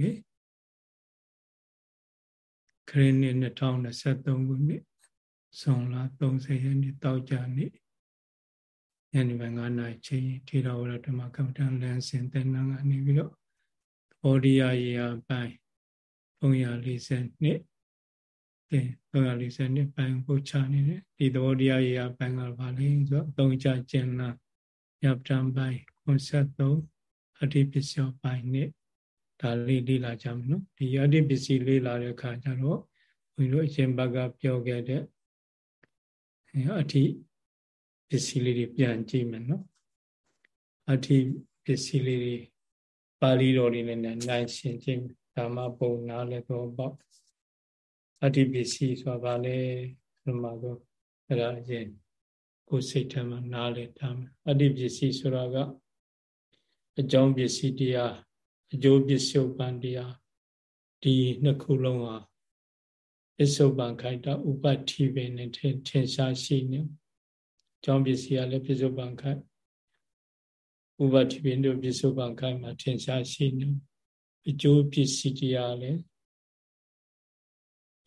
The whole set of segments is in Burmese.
နှစ်ခရစ်နှစ်2023ခုနှစ်ဇွန်လ30ရက်နေ့တောက်ကြနေ့ညနေပိုင်း9နာရီချိန်ထေရဝါဒဓမ္မကမ္မဋ္ဌာန်းလမ်းစဉ်သင်္นานကနေပြီးတော့ဩဒီယာရေယာပိုင်း340နှစ်တင်340နှစ်ပိုင်းပို့ချနေတယ်ဒီသဘောတရားရေယာပိုင်းကဘာလဲဆိုတော့သုံးချကျင်လာရပ်တံပိုင်း53အဋ္ဌပစ္စယောပိုင်းနဲ့ ဒါလေးလေ့လာကြမယ်နော်ဒီအဋ္ဌပစ္စည်းလေ့လာတဲ့အခါကျတော့ဘုန်းကြီးတို့အရှင်ဘက်ကပြောခဲ့တဲ့အဋ္ဌပစ္စည်းလေးတွေပြန်ကြည့်မယ်နော်အဋ္ဌပစ္စည်းလေးတွေပါဠိတော်တွေနဲ့နိုင်ရှင်းခြင်းဓမ္မပုံနားလည်းတော့ပေါ့အဋ္ဌပစ္စည်းဆိုတာဗာလဲဒီမှာတော့အဲ့ဒါရင်ကိုယ်စိတ်ထဲမှာနားလဲထားမယ်အဋ္ဌပစ္စည်းဆိုတာကအကြောင်းပစ္စည်းတရား အကျိုးပစ္စုပန်တရားဒီနှစ်ခုလုံးဟာပစ္စုပန်ခိုက်တာဥပတိပင်နဲ့ထင်ထင်ရှားရှိနေအကြောင်းပစ္စည်းကလည်းပစ္စုပန်ခိုက်ဥပတိပင်တို့ပစ္စုပန်ခိုက်မှာထင်ရှားရှိနေအကျိုးပစ္စည်းတရားလည်း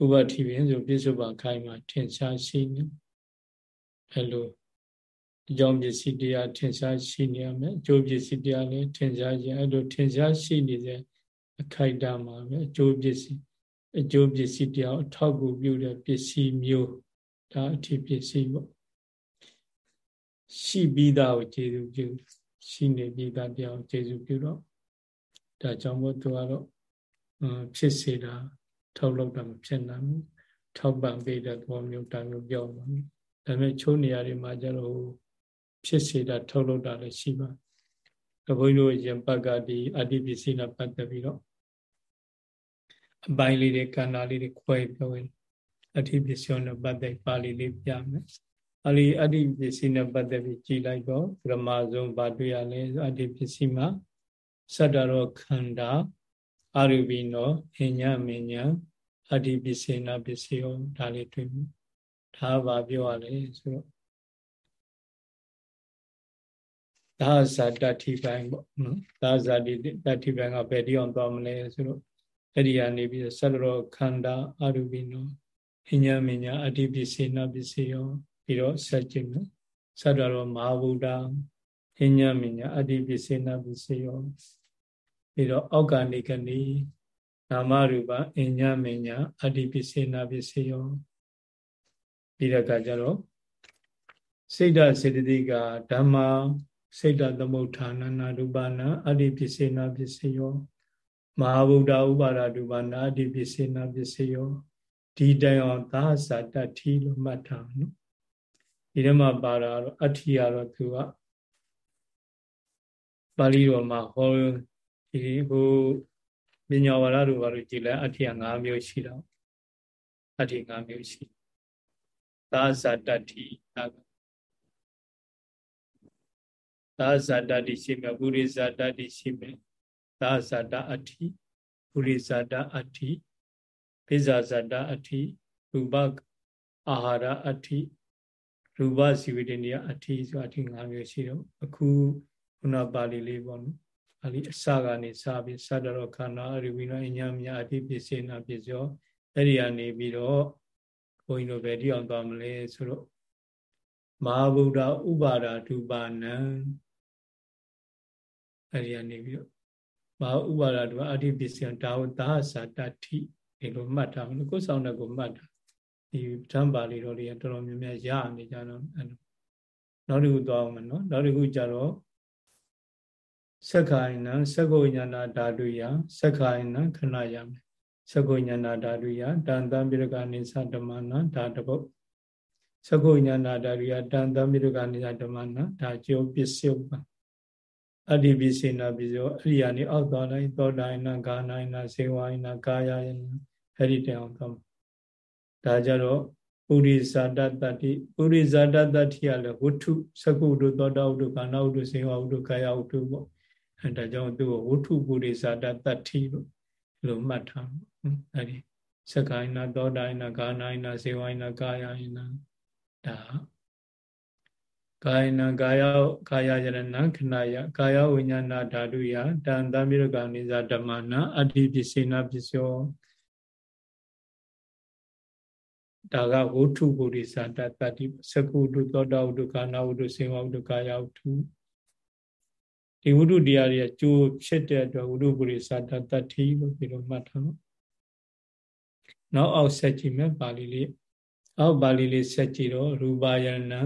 ဥပတိပင်ဆိုပစ္စုပန်ခိုက်မှာထင်ရှားရှိနေအဲလို အကြောင်းပစ္စည်းတရားထင်ရှားရှိနေရမယ်အကျိုးပစ္စည်းတရားလည်းထင်ရှားခြင်းအဲ့လိုထင်ရှားရှိနေတဲ့အခိုက်အတန့်မှာပဲအကျိုးပစ္စည်းအကျိုးပစ္စည်းတရားအထောက်အကူပြုတဲ့ပစ္စည်းမျိုးဒါအထည်ပစ္စည်းပေါ့ရှိပြီးသားကိုကျေစုပြုရှိနေပြီးသားတရားကိုကျေစုပြုတော့ဒါကြောင့်မို့သူကတော့ဖြစ်စေတာထောက်လောက်တာမဖြစ်နိုင်ဘူးထောက်ပံ့ပေးတဲ့သဘောမျိုးတာမျိုးပြောမှာဒါပေမဲ့ချိုးနေရာတွေမှာကျတော့ ဖြစ်စေတာထုတ်လုပ်တာလည်းရှိပါတယ်။ဘုန်းကြီးတို့ရင်ပတ်ကဒီအတ္တိပစ္စည်းနဲ့ပတ်သက်ပြီးတော့အပိုင်းလေးတွေကန္နာလေးတွေခွဲပြောရင်အတ္တိပစ္စည်းနဲ့ပတ်သက်ပါဠိလေးပြမယ်။အလီအတ္တိပစ္စည်းနဲ့ပတ်သက်ပြီးကြည်လိုက်တော့ပရမဇုံဘာတွေ့ရလဲအတ္တိပစ္စည်းမှာစတ္တရောခန္ဓာအရူပိနောအညမညအတ္တိပစ္စေနာပစ္စယောဒါလေးတွေ့ပြီ။ဒါဘာပြောရလဲဆိုတော့ သာဇာတတိပိုင်းပေါ့နော်သာဇာတိတတိပိုင်းကဘယ်တိအောင်သွားမလဲဆိုတော့အဲ့ဒီကနေပြီးဆလရောခန္ဓာအရူပိနောအညာမညာအတ္တိပစ္စေနာပစ္စယောပြီးတော့ဆက်ကြည့်မယ်ဆတ္တရောမဟာဗုဒ္ဓအညာမညာအတ္တိပစ္စေနာပစ္စယောပြီးတော့အောက်ကနေကနေနာမရူပအညာမညာအတ္တိပစ္စေနာပစ္စယောပြီးတဲ့အခါကျတော့စိတ်ဓာစေတသိကဓမ္မ စိတ်တသမုဋ္ဌာနနာရူပနာအတ္တိပစ္စေနာပစ္စယောမဟာဗုဒ္ဓဥပါဒရူပနာအတ္တိပစ္စေနာပစ္စယောဒီတိုင်အောင်သာသတ္တိလို့မှတ်ထားနော်ဒီထဲမှာပါတာတော့အဋ္ဌိရတော့သူကပါဠိတော်မှာဟောဒီဟိုပညာဝါဒတို့ဘာလို့ကြည်လဲအဋ္ဌိရ၅မျိုးရှိတော့အဋ္ဌိ၅မျိုးရှိသာသတ္တိ သာဇာတတိရှိမယ်ပုရိဇာတတိရှိမယ်သာဇာတအဋ္ဌိပုရိဇာတအဋ္ဌိပိဇာဇာတအဋ္ဌိရူပအာဟာရအဋ္ဌိရူပဇီဝတိနိယအဋ္ဌိဆိုအဋ္ဌိ၅မျိုးရှိတော့အခုခုနပါဠိလေးပေါ့နော်ပါဠိအစကနေစပြီးသတ္တရောခန္ဓာအရိဝိနောအညာမြအဋ္ဌိပစ္စေနာပစ္စယောအဲ့ဒီကနေပြီးတော့ဘုန်းကြီးတို့ပဲဒီအောင်သွားမလဲဆိုတော့မဟာဗုဒ္ဓဥပါဒာဒုပါဏံ အဲဒီကနေပြီးတော့ဘာဥပါဒတုအဋ္ဌိပစ္စယဒါဝသာသာတတိဒီလိုမှတ်ထားမယ်ကိုယ်ဆောင်တဲ့ကိုမှတ်တာဒီဓမ္ပါဠိတော်တွေကတော်တော်များများရနေကြတော့အဲနောက်တစ်ခုသွားအောင်မယ်နော်နောက်တစ်ခုကြတော့သက္ခိုင်နံသက္ကုညနာဓာတုယသက္ခိုင်နံခဏရမယ်သက္ကုညနာဓာတုယတန်တံပိရကနိသဓမ္မနာဓာတပုတ်သက္ကုညနာဓာတုယတန်တံပိရကနိသဓမ္မနာဓာကျိုးပစ္စုပ္ပန် အတ္တိပိစေနာပိစောအဲ့ဒီကနေအောက်သွားလိုက်သောတာယနာဂာနာယနာစေဝါယနာကာယယနာအဲ့ဒီတောင်သွားဒါကြတော့ပုရိဇာတတ္တိပုရိဇာတတ္တိကလည်းဝတ္ထုသကုတုသောတာဝတ္ထုကာနာဝတ္ထုစေဝါဝတ္ထုကာယဝတ္ထုပေါ့အဲဒါကြောင့်သူ့ကိုဝတ္ထုပုရိဇာတတ္တိလို့လို့မှတ်ထားအဲ့ဒီသက္ကိုင်းနာသောတာယနာဂာနာယနာစေဝါယနာကာယယနာဒါ ကာယနာကာယကာယယရဏခဏယကာယဝိညာဏဓာတုယတန်တမိရကနိဇာဓမ္မနာအတ္တိပစ္စေနာပစ္စယောဒါကဝုထုပုရိသတတ္တိသကုတုသောတာဝုတုကာနာဝုတုစေဝဝုတုကာယဝုထုဒီဝုထုတရားတွေကျိုးဖြစ်တဲ့အတွက်ဝုထုပုရိသတတ္တိလို့ပြီးတော့မှတ်ထားတော့နောက်အောက်ဆက်ကြည့်မယ်ပါဠိလေးအောက်ပါဠိလေးဆက်ကြည့်တော့ရူပါယနံ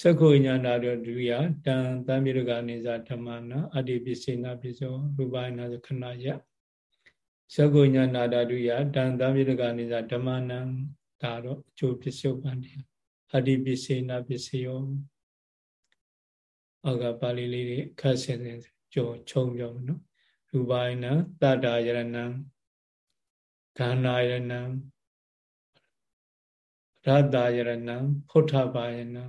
သက္ခုညာနာရဒုယတံသံမြေရကနေဇာဓမ္မနာအတ္တိပစ္စေနာပစ္စောရူပါယနာခဏယသက္ခုညာနာဒဒုယတံသံမြေရကနေဇာဓမ္မနာဒါတော့အကျိုးပစ္စုပန်တရားအတ္တိပစ္စေနာပစ္စယောအောက်ကပါဠိလေးတွေခက်ဆင်ဆင်ကြောချုံပြောမနော်ရူပါယနာတတ္တာယရဏံခန္ဓာယရဏံရတ္တယရဏံဖုဋ္ဌပါယနံ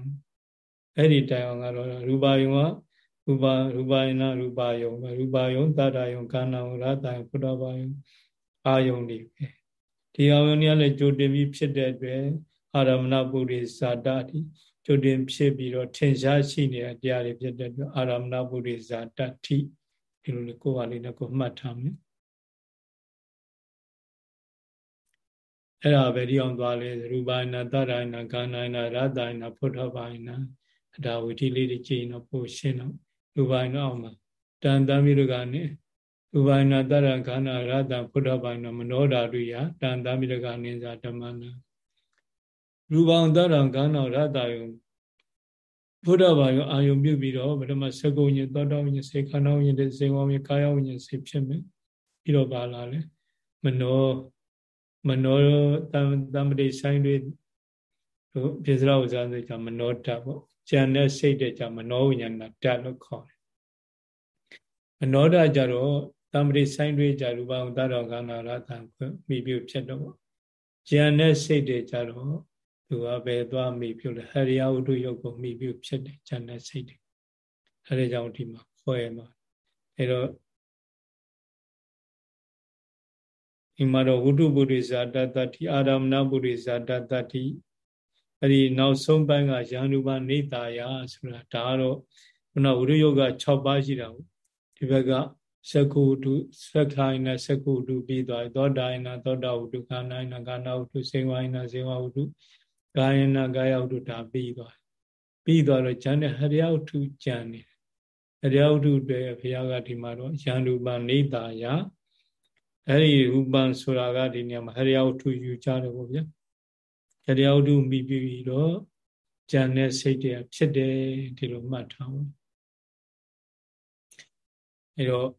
အဲ့ဒီတိုင်အောင်ကတော့ရူပါယုံကရူပါရူပါယနာရူပါယုံရူပါယုံတတ္တယုံခန္ဓာယုံရတ္တယုံဖုဋ္ဌပါယုံအာယုံတွေပဲဒီအာယုံတွေကလည်းကြိုတင်ပြီးဖြစ်တဲ့အတွက်အာရမဏပုရိသတာတိကြိုတင်ဖြစ်ပြီးတော့ထင်ရှားရှိနေတဲ့တရားတွေဖြစ်တဲ့အတွက်အာရမဏပုရိသတတိဒီလိုလေးကိုယ်ပါလေးနဲ့ကိုမှတ်ထားမယ်အဲ့ဒါပဲဒီအောင်သွားလဲရူပါယနာတရယနာကာနာယနာရတယနာဖုထဘာယနာ ဒါဝိတိလေးတွေကြည့်တော့ပို့ရှင်းတော့ရူပါယနာအောင်မှာတန်တမိရကနေရူပါယနာတရခန္ဓာရတဖုထဘာယနာမနောဓာတုယတန်တမိရကနေသာဓမ္မနာရူပံတရခန္ဓာရတယုဘုဒ္ဓဘာယောအာယုပြုပြီးတော့ဗဓမ္မစကုညသောတောဝိညာဉ်စေခန္ဓာဝိညာဉ်စေဝါမြေကာယဝိညာဉ်စေဖြစ်မယ်ပြီးတော့ပါလာလေမနောမနောတံတံပတိဆိုင်တွေတို့ပြစ္ဆရာဥစ္စာဆိုကြမနောတတ်ပေါ့ ဉာဏ်နဲ့စိတ်တဲ့ကြမနောဝိညာဏတတ်လို့ခေါ်တယ်မနောတကြတော့တံပတိဆိုင်တွေကြရူပံတတော်ကနာရတံမိပြုဖြစ်တော့ပေါ့ဉာဏ်နဲ့စိတ်တဲ့ကြတော့သူကဘယ်သွားမိပြုလဲဟရိယဝတ္ထုယုတ်ကိုမိပြုဖြစ်တယ်ဉာဏ်နဲ့စိတ်တဲ့အဲဒါကြောင့်ဒီမှာခေါ်ရမှာအဲတော့ဒီမှာတော့ဝုဒ္ဓပုရိဇာတတ္တိအာရမဏပုရိဇာတတ္တိ အဲ့ဒီနောက်ဆုံးပိုင်းကယန္တုပနေတာယဆိုတာဒါကတော့ခုနဝိရိယက6ပါးရှိတာဟုတ်ဒီဘက်ကသက္ကုတုသက္ခိုင်းနဲ့သက္ကုတုပြီးသွားပြီသောတာယနာသောတာဝုတုကာနာယနာကာနာဝုတုစေဝိုင်းနာစေဝဝုတုကာယနာကာယဝုတုဒါပြီးသွားပြီးသွားတော့ဉာဏ်နဲ့ဟရိယဝုတုဉာဏ်နေဟရိယဝုတုတွေဘုရားကဒီမှာတော့ယန္တုပနေတာယအဲ့ဒီရူပံဆိုတာကဒီနေရာမှာဟရိယဝတ္ထုယူကြတယ်ပေါ့ဗျာ ဟရိယဝတ္ထုမိပြီးတော့ဉာဏ်နဲ့စိတ်တွေဖြစ်တယ်ဒီလိုမှတ်ထားဖို့အဲ့တော့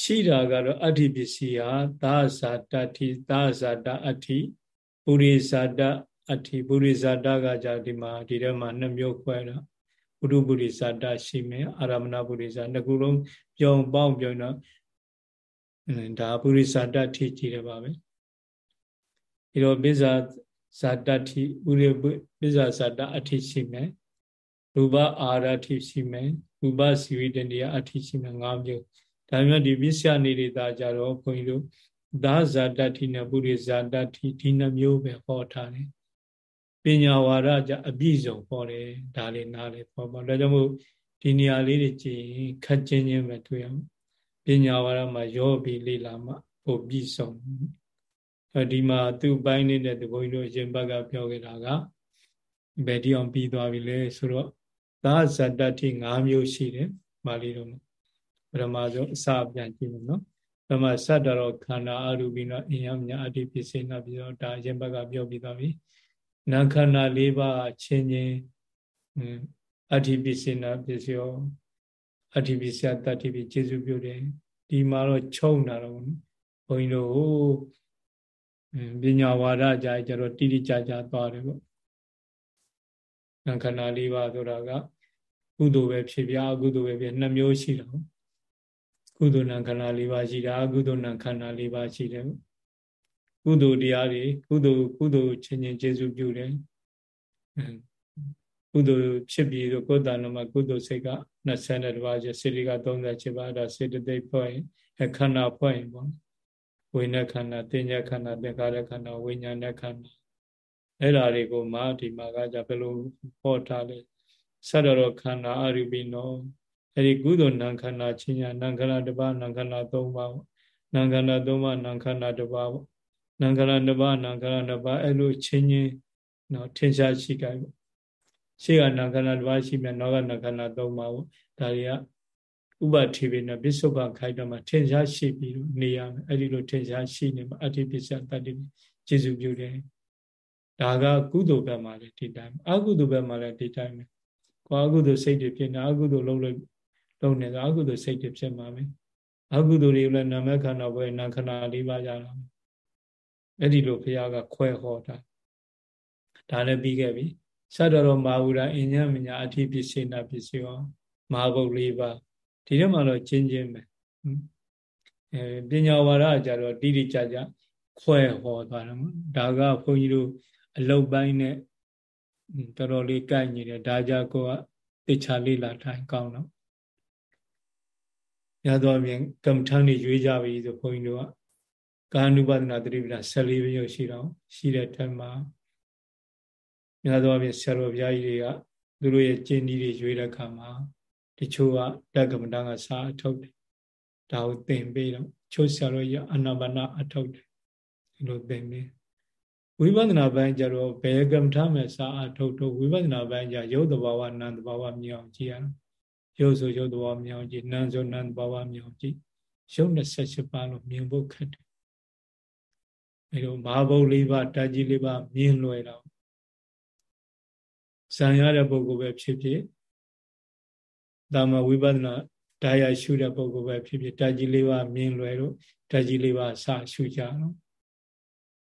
ရှိတာကတော့အဋ္ဌိပစ္စည်းဟာသာဇာတတိသာဇာတအဋ္ဌိပုရိဇာတအဋ္ဌိပုရိဇာတကじゃဒီမှာဒီထဲမှာနှစ်မျိုးခွဲတော့ပုရုပုရိဇာတရှိမယ်အာရမဏပုရိဇာနှစ်ခုလုံးပြောင်းပေါင်းပြောင်းတော့ဒါပုရိသတ္တထိကြည့်ရပါပဲဒီတော့ပိဇာ ဇာတ္ထိပုရိပိဇာဇာတအထိရှိမယ်ရူပအာရထိရှိမယ်ရူပစီဝိတနေယအထိရှိမယ်၅မျိုးဒါမျိုးဒီပိစ္ဆာနေရတာကြတော့ခွန်ကြီးတို့သာဇာတ္ထိနဲ့ပုရိဇာတ္ထိဒီနှမျိုးပဲဟောထားတယ်ပညာဝါဒကြအပြည့်စုံဟောတယ်ဒါလေးနားလေဟောပါဒါကြောင့်မို့ဒီနေရာလေးတွေကြည့်ခက်ချင်းချင်းပဲတွေ့အောင်ပညာဝါဒမှာရောပြီးလေ့လာမှပို့ပြီးဆုံးအဲ ဒီမှာသူ့ပိုင်းနေတဲ့ဒီဘုန်းကြီးတို့ရှင်ဘက်ကပြောခဲ့တာကဘယ်တိအောင်ပြီးသွားပြီလဲဆိုတော့သာဇတ္တတိ၅မျိုးရှိတယ်ပါဠိတော်မှာပရမဆုံးအစပြန်ကြည့်မယ်နော်ပရမစတ္တရောခန္ဓာအရူပိနောအင်ယမြအတ္တိပစ္စေနာပြီးတော့ဒါရှင်ဘက်ကပြောပြီးသွားပြီနာခန္ဓာ၄ပါးချင်းချင်းအတ္တိပစ္စေနာပစ္စယောအတ္တိပိစယတတ္တိပိကျေစုပြုတယ်ဒီမှာတော့ချုံတာတော့ဘုန်းကြီးတို့ ပညာဝါဒကြကြတော့တိတိကျကျသွားတယ်ပေါ့နာခန္ဓာ၄ပါးဆိုတာကကုသိုလ်ပဲဖြစ်ပြအကုသိုလ်ပဲဖြစ်နှစ်မျိုးရှိတာကုသိုလ်နာခန္ဓာ၄ပါးရှိတာအကုသိုလ်နာခန္ဓာ၄ပါးရှိတယ်ကုသိုလ်တရားတွေကုသိုလ်ကုသိုလ်ချင်းချင်းကျေစုပြုတယ်ကုသိုလ်ဖြစ်ပြီးတော့ကိုယ်တဏ္ဍမှာကုသိုလ်စိတ်က22ပါးကျစေတိက38ပါးဒါစေတသိက်ဖွဲ့ရင်ခန္ဓာဖွဲ့ရင်ပေါ့ ဝိညာဉ်ခန္ဓာတင်ညာခန္ဓာသင်္ခါရခန္ဓာဝိညာဉ်နဲ့ခန္ဓာအဲ့ဓာတွေကိုမှဒီမှာကကြဘယ်လိုဟောထားလဲဆတ္တရောခန္ဓာအရူပိနောအဲ့ဒီကုသိုလ်နံခန္ဓာချင်းညာနံခန္ဓာတစ်ပါးနံခန္ဓာ၃ပါးနံခန္ဓာ၃ပါးနံခန္ဓာတစ်ပါးပေါ့နံခန္ဓာတစ်ပါးနံခန္ဓာတစ်ပါးအဲ့လိုချင်းချင်းနော်ထင်ရှားရှိကြပေါ့ရှေ့ကနံခန္ဓာတစ်ပါးရှိမြနောကနံခန္ဓာ၃ပါးပေါ့ဒါတွေက ဥပထေပိနပစ္စုပန်ခိုက်တော့မှထင်ရှားရှိပြီးတော့နေရမယ်အဲ့ဒီလိုထင်ရှားရှိနေမှာအတ္တိပစ္စယတတ္တိကျေစုပြုတယ်ဒါကကုသိုလ်ဘက်မှာလည်းဒီတိုင်းအကုသိုလ်ဘက်မှာလည်းဒီတိုင်းပဲကိုအကုသိုလ်စိတ်တွေဖြစ်နေအကုသိုလ်လုံးလို့လုံးနေဆိုအကုသိုလ်စိတ်တွေဖြစ်မှာပဲအကုသိုလ်တွေလည်းနာမခန္ဓာဘွယ်နာခန္ဓာ၄ပါးကြတာအဲ့ဒီလိုဘုရားကခွဲဟောတာဒါလည်းပြီးခဲ့ပြီသတ္တရောမာဝုရာအညမညာအဋ္ဌိပစ္စေနာပစ္စယောမဟာဘုတ်၄ပါး ဒီထဲမှာတော့ချင်းချင်းပဲအဲပညာဝါဒကြတော့တိတိကျကျခွဲဟောသွားတယ်ဒါကဘုန်းကြီးတို့အလုတ်ပိုင်းနဲ့တော်တော်လေးကိုက်နေတယ်ဒါကြကိုကတေချာလေးလာထိုင်ကောင်းတော့ရသောအပြင်ကမ္မထန်တွေရွေးကြပြီဆိုဘုန်းကြီးတို့ကကာနုပဒနာတတိပဒ14ပြည့်ရှိတော့ရှိတဲ့ထက်မှာရသောအပြင်ဆရာတော်ဘုရားကြီးတွေကသူတို့ရဲ့ကျင့်ဤတွေရွေးတဲ့အခါမှာ တချို့ကတက္ကမတန်ကစာအထုတ်တယ်ဒါကိုသင်ပေးတော့ချို့ဆရာတော်ရအနာဘာနာအထုတ်တယ်ဒီလိုသင်ပေးဝိပဿနာပိုင်းကျတော့ဘယ်ကမ္မထာမဲ့စာအထုတ်တော့ဝိပဿနာပိုင်းကျရုပ်တဘာဝနာမ်တဘာဝမြင်အောင်ကြည့်ရအောင်ရုပ်ဆိုရုပ်တဘာဝမြင်အောင်ကြည့်နာမ်ဆိုနာမ်တဘာဝမြင်အောင်ကြည့်ရုပ်28ပါးလို့မြင်ဖို့ခက်တယ်အဲလိုမဟာဘုတ်၄ပါးတာကြီး၄ပါးမြင်လွယ်တော့ဇံရတဲ့ပုဂ္ဂိုလ်ပဲဖြစ်ဖြစ် တာမဝိပဿနာတရားရှုတဲ့ပုဂ္ဂိုလ်ပဲဖြစ်ဖြစ်တာကြီးလေးပါမြင်လွယ်တော့တာကြီးလေးပါစရှုကြတော့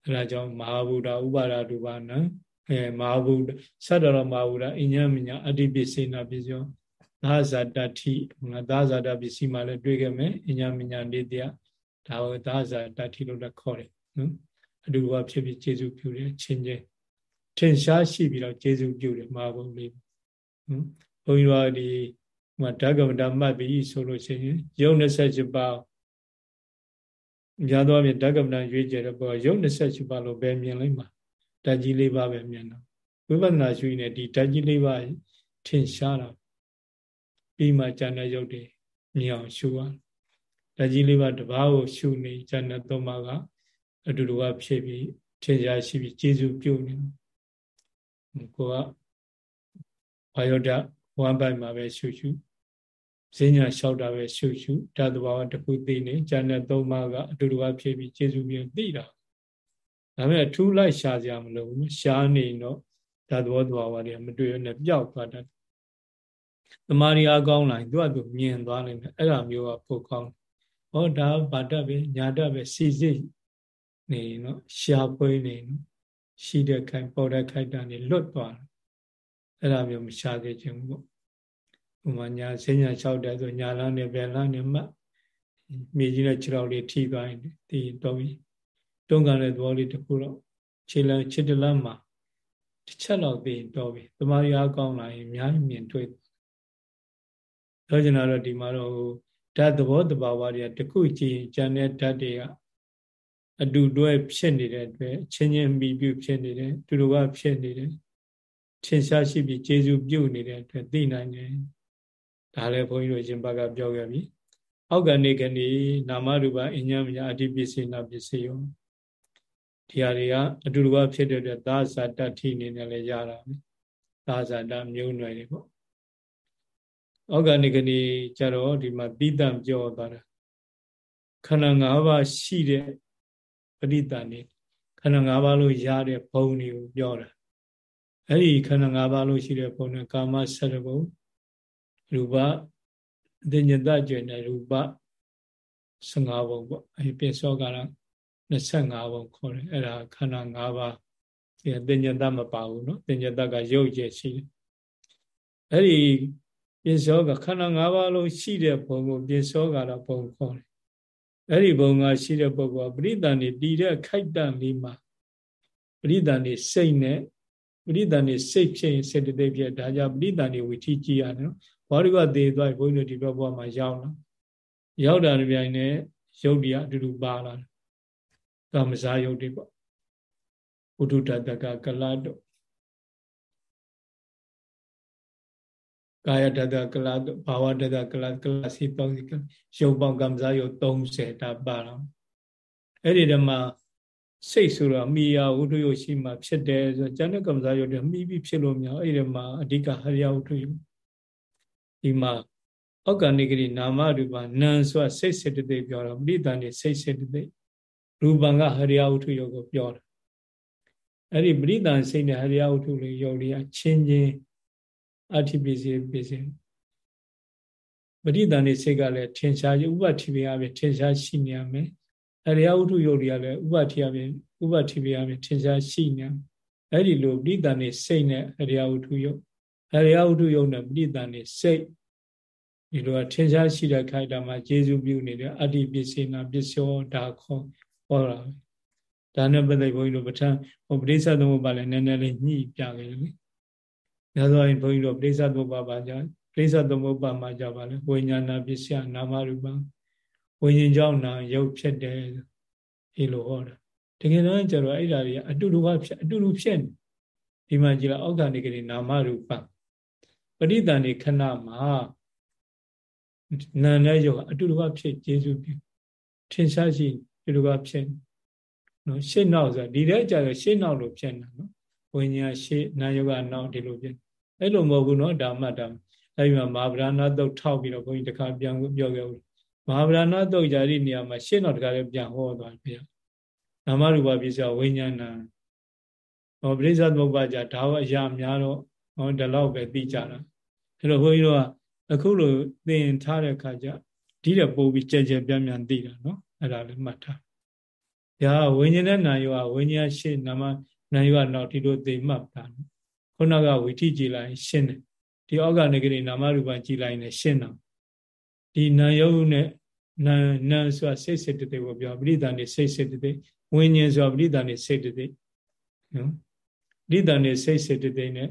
အဲဒါကြောင့်မဟာဗုဒ္ဓဥပါဒဒုပါဏအဲမဟာဗုဒ္ဓသတ္တရမဟာဗုဒ္ဓအညမညာအတ္တိပစ္စေနာပစ္စယောသာဇာတတိငါသာဇာတပစ္စည်းမှလည်းတွေ့ခဲ့မယ်အညမညာနေတရားဒါကိုသာဇာတတိလို့လည်းခေါ်တယ်နော်အတူတူဖြစ်ဖြစ်ကျေစုပြုတယ်ချင်းချင်းထင်ရှားရှိပြီးတော့ကျေစုပြုတယ်မဟာဗုဒ္ဓလေးနော်ဘုန်းကြီးတို့ဒီ ဟိုဓကမ္မတာမှတ်ပြီးဆိုလို့ရှိရင်ယုံ28ပါးများသောအားဖြင့်ဓကမ္မတာရွေးကြတဲ့ပေါ်ယုံ28ပါးလို့ပဲမြင်လိုက်မှာဓာတ်ကြီးလေးပါးပဲမြင်တော့ဝိပဿနာရှုရင်ဒီဓာတ်ကြီးလေးပါးထင်ရှားတာပြီးမှဉာဏ်နဲ့ရုပ်တွေမြင်အောင်ရှုရဓာတ်ကြီးလေးပါးတပားကိုရှုနေဉာဏ်နဲ့သုံးပါးကအတူတူကဖြစ်ပြီးထင်ရှားရှိပြီးကျေစုပြုတ်နေကိုကဘာယောဒဝမ်းပိုက်မှာပဲရှုရှု ဈဉ္ညာလျှောက်တာပဲရှုရှုဓာတ်တဘာဝတစ်ခုသိနေဉာဏ်နဲ့သုံးပါးကအတူတူကဖြစ်ပြီးကျေစုပြုတ်သိတာဒါပေမဲ့ထူးလိုက်ရှားစရာမလိုဘူးရှားနေတော့ဓာတ်သဘောတဘာဝတွေမတွေ့ရနဲ့ပျောက်သွားတတ်တမာရီအကောင်းလာရင်သူကသူမြင်သွားနိုင်တယ်အဲ့ဒါမျိုးကပိုကောင်းဟောဒါဗာတတ်ပဲညာတတ်ပဲစီစစ်နေနော်ရှားပွဲနေနော်ရှိတဲ့ခိုင်ပေါ်တဲ့ခိုက်တာနေလွတ်သွားတယ်အဲ့ဒါမျိုးမရှားသေးခြင်းဘူး ဥမာညာဆင်းညာလျှောက်တယ်ဆိုညာလန်းနဲ့ဘယ်လန်းနဲ့မှမြေကြီးနဲ့ခြေထောက်လေးထိသွားရင်ဒီတော့ပြီတွန်းကန်တဲ့သဘောလေးတစ်ခုတော့ခြေလန်းခြေတလန်းမှာတစ်ချက်တော့သိတော့ပြီတမာရီအားကောင်းလာရင်အများကြီးမြင်တွေ့ပြောချင်တာတော့ဒီမှာတော့ဓာတ်သဘောတဘာဝတွေကတခုကြည့်ကျန်တဲ့ဓာတ်တွေကအတူတွဲဖြစ်နေတဲ့အတွက်ချင်းချင်းမိပြုဖြစ်နေတယ်တူတူကဖြစ်နေတယ်ထင်ရှားရှိပြီးကျေစုပြုတ်နေတဲ့အတွက်သိနိုင်တယ် ဒါလည်းဘုန်းကြီးတို့ရှင်ဘကပြောခဲ့ပြီအောက်ကနေကနေနာမရူပအညမညာအတ္တိပစ္စေနာပစ္စယောဒီဟာတွေကအတူတူကဖြစ်တဲ့အတွက်သာဇာတထိအနေနဲ့လည်းရတာပဲသာဇာတမျိုးနွယ်တွေပေါ့အောက်ကနေကနေကြတော့ဒီမှာတိတံပြောသွားတာခန္ဓာ၅ပါးရှိတဲ့ပရိသတ်နေခန္ဓာ၅ပါးလို့ရတဲ့ဘုံတွေကိုပြောတာအဲ့ဒီခန္ဓာ၅ပါးလို့ရှိတဲ့ဘုံနဲ့ကာမဆက်တဲ့ဘုံ ရူပအသိဉာဏ်ကြွယ်တဲ့ရူပ15ပုံပေါ့အဲဒီပိစောကလည်း25ပုံခေါ်တယ်အဲ့ဒါခန္ဓာ5ပါးဒီအသိဉာဏ်မပါဘူးနော်အသိဉာဏ်ကရုပ်ရဲ့ရှိတယ်အဲ့ဒီပိစောကခန္ဓာ5ပါးလုံးရှိတဲ့ပုံကိုပိစောကတော့ပုံခေါ်တယ်အဲ့ဒီဘုံကရှိတဲ့ပုဂ္ဂိုလ်ကပရိသန်နေတည်တဲ့ခိုက်တန်လေးမှာပရိသန်နေစိတ်နဲ့ပရိသန်နေစိတ်ဖြစ်ရင်စေတသိက်ဖြစ်ဒါကြောင့်ပရိသန်နေဝိထီကြည်ရတယ်နော် ဘောဓိကသေးသွားဘုန်းကြီးတို့ဒီဘက်ဘဝမှာရောက်လာရောက်တာကြိုင်နဲ့ရုပ်တရားအတူတူပါလာကာမဇာယုတ်တွေပေါ့ဥဒုတတကကလတ်တို့ကာယတတကလဘာဝတတကလကလစီ30ရုပ်ပေါင်းကမ္မဇာယုတ်30ဒါပါတော့အဲ့ဒီတမှာစိတ်ဆိုတော့မိယာဝုဒ္ဓယုတ်ရှိမှဖြစ်တယ်ဆိုကျန်တဲ့ကမ္မဇာယုတ်တွေမိပြီးဖြစ်လို့မြောက်အဲ့ဒီမှာအဓိကဟရိယဝုဒ္ဓယုတ် ဒီမှာဩက္ကဏိကရိနာမရူပနာဆိုစိတ်စေတသိက်ပြောတော့ပရိသန်နေစိတ်စေတသိက်ရူပံကဟရိယဝုဒ္ဓယုတ်ကိုပြောတာအဲ့ဒီပရိသန်စိတ်နဲ့ဟရိယဝုဒ္ဓလေးယုတ်လေးအချင်းချင်းအဋ္ဌိပစ္စည်းပစ္စည်းပရိသန်နေစိတ်ကလည်းထင်ရှားဥပတိပိယပဲထင်ရှားရှိနေရမယ်အရိယဝုဒ္ဓယုတ်တွေကလည်းဥပတိယပဲဥပတိပိယပဲထင်ရှားရှိနေအဲ့ဒီလိုပရိသန်နေစိတ်နဲ့အရိယဝုဒ္ဓယုတ် အရိယဝုဒ္ဓယုတ်နဲ့ပရိသန်နေစိတ်ဒီလိုထင်ရှားရှိတဲ့ခိုက်တာမှာကျေစုပြုနေတယ်အတ္တိပစ္စေနာပစ္စယောဒါခေါ်ဟောတာပဲဒါနဲ့ပတ်သက်ဘုန်းကြီးတို့ပဋ္ဌာန်းဟိုပရိစ္ဆသမုပ္ပါလည်းနည်းနည်းလေးညှိပြခဲ့တယ်လေ။ဒါဆိုရင်ဘုန်းကြီးတို့ပရိစ္ဆသမုပ္ပါပါကြပရိစ္ဆသမုပ္ပါမှာကြပါလေဝိညာဏပစ္စယနာမရူပဝိညာဉ်ကြောင့်နာရုပ်ဖြစ်တယ်ဒီလိုဟောတာတကယ်တော့ကျတော့အဲ့ဓာတွေအတူတူကဖြစ်အတူတူဖြစ်နေဒီမှာကြည့်လိုက်အောက္ခဏိကရိနာမရူပ ပရိသန္တိခဏမှာနာနဲ့ယောအတူတူကဖြစ်ကျေစုပြုထင်ရှားရှိတူတူကဖြစ်နော်ရှေ့နောက်ဆိုဒီတဲ့ကြတော့ရှေ့နောက်လို့ဖြစ်နေတာနော်ဝိညာဉ်ရှေ့နာယောကနောက်ဒီလိုဖြစ်အဲ့လိုမဟုတ်ဘူးနော်ဒါမှတ်တာအဲ့ဒီမှာမဟာဗရဏသုတ်ထောက်ပြီးတော့ဘုန်းကြီးတခါပြန်ပြောခဲ့ဦးမဟာဗရဏသုတ်ကြာဒီနေရာမှာရှေ့နောက်တခါလည်းပြန်ဟောသွားပြီနာမရူပပစ္စယဝိညာဏဟောပရိစ္ဆသမုပ္ပါကြဒါဝအရာများတော့ ဟောဒီလောက်ပဲသိကြတာအဲ့တော့ဘုန်းကြီးတို့ကအခုလိုသင်ထားတဲ့အခါကျဒီတဲ့ပို့ပြီးကြဲကြဲပြန့်ပြန့်သိတာနော်အဲ့ဒါလေးမှတ်ထားဒါဝိညာဉ်နဲ့နာယောကဝိညာဉ်ရှေ့နာမနာယောကနောက်ဒီလိုသိမှတ်တာခုနကဝိထိကြည်လိုက်ရှင်းတယ်ဒီဩဃနဂရိနာမရူပကြည်လိုက်နေရှင်းတော့ဒီနာယောနဲ့နာနာဆိုတာစိတ်စိတ်တည်းကိုပြောပရိသန်နေစိတ်စိတ်တည်းဝိညာဉ်ဆိုတာပရိသန်နေစိတ်တည်းနော်ပရိသန်နေစိတ်စိတ်တည်းနဲ့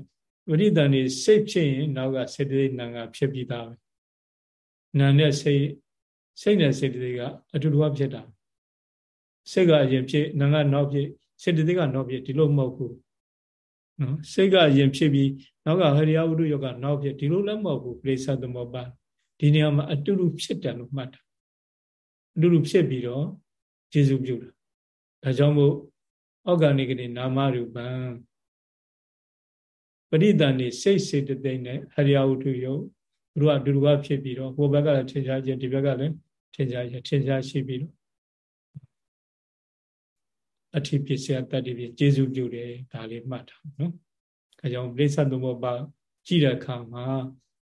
ပရိသန်နေစိတ်ဖြစ်ရင်နောက်ကစိတ်တည်းနာကဖြစ်ပြီးသားပဲနာနဲ့စိတ်စိတ်နဲ့စိတ်တည်းကအတူတူဖြစ်တာစိတ်ကအရင်ဖြစ်နာကနောက်ဖြစ်စိတ်တည်းကနောက်ဖြစ်ဒီလိုမဟုတ်ဘူးနော်စိတ်ကအရင်ဖြစ်ပြီးနောက်ကဟရိယဝုဒ္ဓယောကနောက်ဖြစ်ဒီလိုလည်းမဟုတ်ဘူးပြိဿသမုပ္ပါဒီနေရာမှာအတူတူဖြစ်တယ်လို့မှတ်တာအတူတူဖြစ်ပြီးတော့ကျေစုပြုတာဒါကြောင့်မို့ဩဂဏိကနေနာမရူပံ ပရိသန်နေစိတ်စေတသိက်နဲ့ဟရိယဝတ္ထုယုတ်သူတို့ကအတူတူကဖြစ်ပြီးတော့ဟိုဘက်ကလည်းထင်ရှားခြင်းဒီဘက်ကလည်းထင်ရှားခြင်းထင်ရှားရှိပြီးတော့အထိပစ္စယတတ္တိပြကျေစုပြုတယ်ဒါလေးမှတ်ထားနော်။အဲကြောင့်ပြိဿသမုပ္ပါကြည့်တဲ့အခါမှာ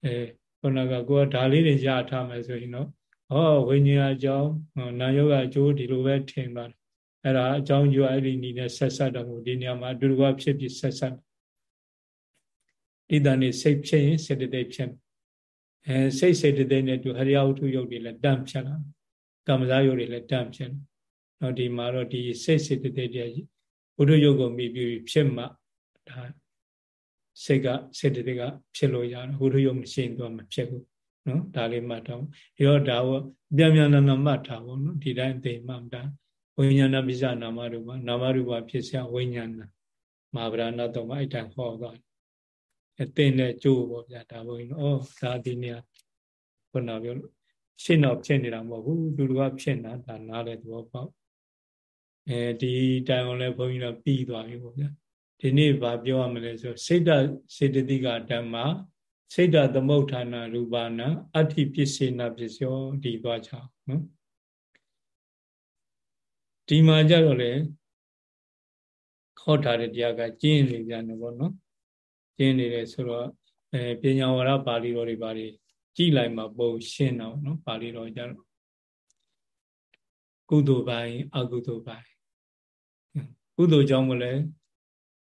အဲခုနကကိုကဒါလေးတွေရထားမယ်ဆိုရင်တော့ဟောဝိညာဉ်အကြောင်းနာယောဂအကျိုးဒီလိုပဲထင်ပါတယ်။အဲ့ဒါအကြောင်းယူအဲ့ဒီနီးနဲ့ဆက်ဆက်တော့ဒီနေရာမှာအတူတူကဖြစ်ဖြစ်ဆက်ဆက် ဣဒံနေစိတ်ဖြစ်ရင်စေတသိက်ဖြစ်အဲစိတ်စေတသိက်နဲ့တူဟရိယဝတ္ထုယုတ်တွေလည်းတန့်ဖြစ်လာကမ္မဇာယုတ်တွေလည်းတန့်ဖြစ်လာနော်ဒီမှာတော့ဒီစိတ်စေတသိက်တွေဘုဒ္ဓယုတ်ကိုမိပြီးဖြစ်မှဒါစိတ်ကစေတသိက်ကဖြစ်လို့ရတယ်ဘုဒ္ဓယုတ်မရှိရင်တော့မဖြစ်ဘူးနော်ဒါလေးမှတ်တော့ဒီတော့ဒါကိုပြန်ပြန်နာနာမှတ်ထားဖို့နော်ဒီတိုင်းသိမှတ်တာဝိညာဏပိစနာမရူပနာမရူပဖြစ်စရာဝိညာဏမာဗရဏတော့မှအဲ့တန်ဟောသွားအ တင်းနဲ့ကြိုးပေါ့ဗျာဒါဘုန်းကြီးနော်ဩဒါဒီနေရာခုနပြောလို့ရှင်းတော့ဖြစ်နေတာမဟုတ်ဘူးလူလူကဖြစ်နေတာဒါနားတဲ့သဘောပေါက်အဲဒီတိုင်အောင်လဲဘုန်းကြီးတော့ပြီးသွားပြီပေါ့ဗျာဒီနေ့ဗာပြောရမလဲဆိုစိတ်တစေတသိကဓမ္မစိတ်တသမုဋ္ဌာနာရူပနာအဋ္ဌိပစ္စေနာပစ္စယောဒီသွားချောင်းနော်ဒီမှာကြတော့လေခေါ်ထားတဲ့တရားကကျင်းနေပြန်တယ်ပေါ့နော် ကျင်းနေတယ်ဆိုတော့အဲပညာဝရပါဠိတော်တွေပါတွေကြည်လိုက်မှာပုံရှင်းတော့နော်ပါဠိတော်ကြတော့ကုသိုလ်ပိုင်းအကုသိုလ်ပိုင်းကုသိုလ်ကြောင့်မလဲ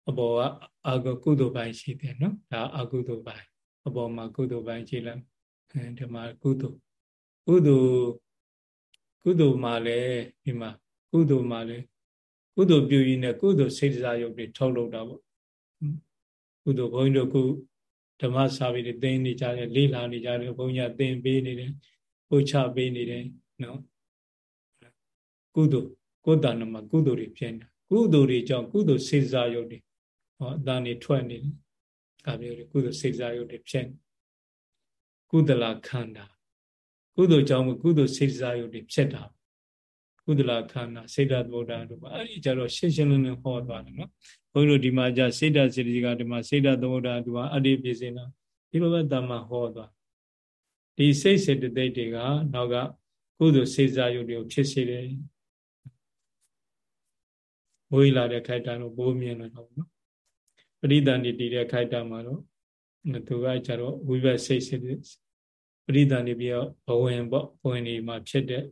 အပေါ်ကအကုသိုလ်ပိုင်းရှိတယ်နော်ဒါအကုသိုလ်ပိုင်းအပေါ်မှာကုသိုလ်ပိုင်းကြည့်လိုက်အဲဒီမှာကုသိုလ်ကုသိုလ်ကုသိုလ်မှာလည်းဒီမှာကုသိုလ်မှာလည်းကုသိုလ်ပြုရင်းနဲ့ကုသိုလ်စိတ်စားရုပ်တွေထုတ်လုပ်တာပေါ့ ကုသိုလ်ဘုန်းကြီးတို့ကုဓမ္မစာပေတွေသင်နေကြတယ်လေ့လာနေကြတယ်ဘုန်းကြီးကသင်ပေးနေတယ်ပို့ချပေးနေတယ်နော်ကုသိုလ်ကိုယ်တဏ္ဍမှာကုသိုလ်တွေဖြစ်နေတာကုသိုလ်တွေကြောင့်ကုသိုလ်စေစားရုပ်တွေဟောအတန်နေထွက်နေတယ်ဒါမျိုးတွေကုသိုလ်စေစားရုပ်တွေဖြစ်နေကုသလခန္ဓာကုသိုလ်ကြောင့်ကုသိုလ်စေတစာယုတ်တွေဖြစ်တာ ကုသလခန္ဓာစေတသမုဒ္ဒတို့ပါအဲ့ဒီကြတော့ရှင်းရှင်းလင်းလင်းဟောသွားတယ်နော်ဘုန်းကြီးတို့ဒီမှာじゃစေတစေတကဒီမှာစေတသမုဒ္ဒတို့ပါအတ္တိပြစေနာဒီလိုပဲတမ္မာဟောသွားဒီစိတ်စေတသိက်တွေကနောက်ကကုသိုလ်စေစာယုတ်တွေကိုဖြစ်စေတယ်ဝေးလာတဲ့ခိုက်တံတော့ဘိုးမြင်လာတော့နော်ပရိသန္တိတည်တဲ့ခိုက်တံမှာတော့သူကကြတော့ဝိဘတ်စိတ်စေပရိသန္တိပြီးတော့ဘဝင်ပေါ့ဘဝင်ဒီမှာဖြစ်တဲ့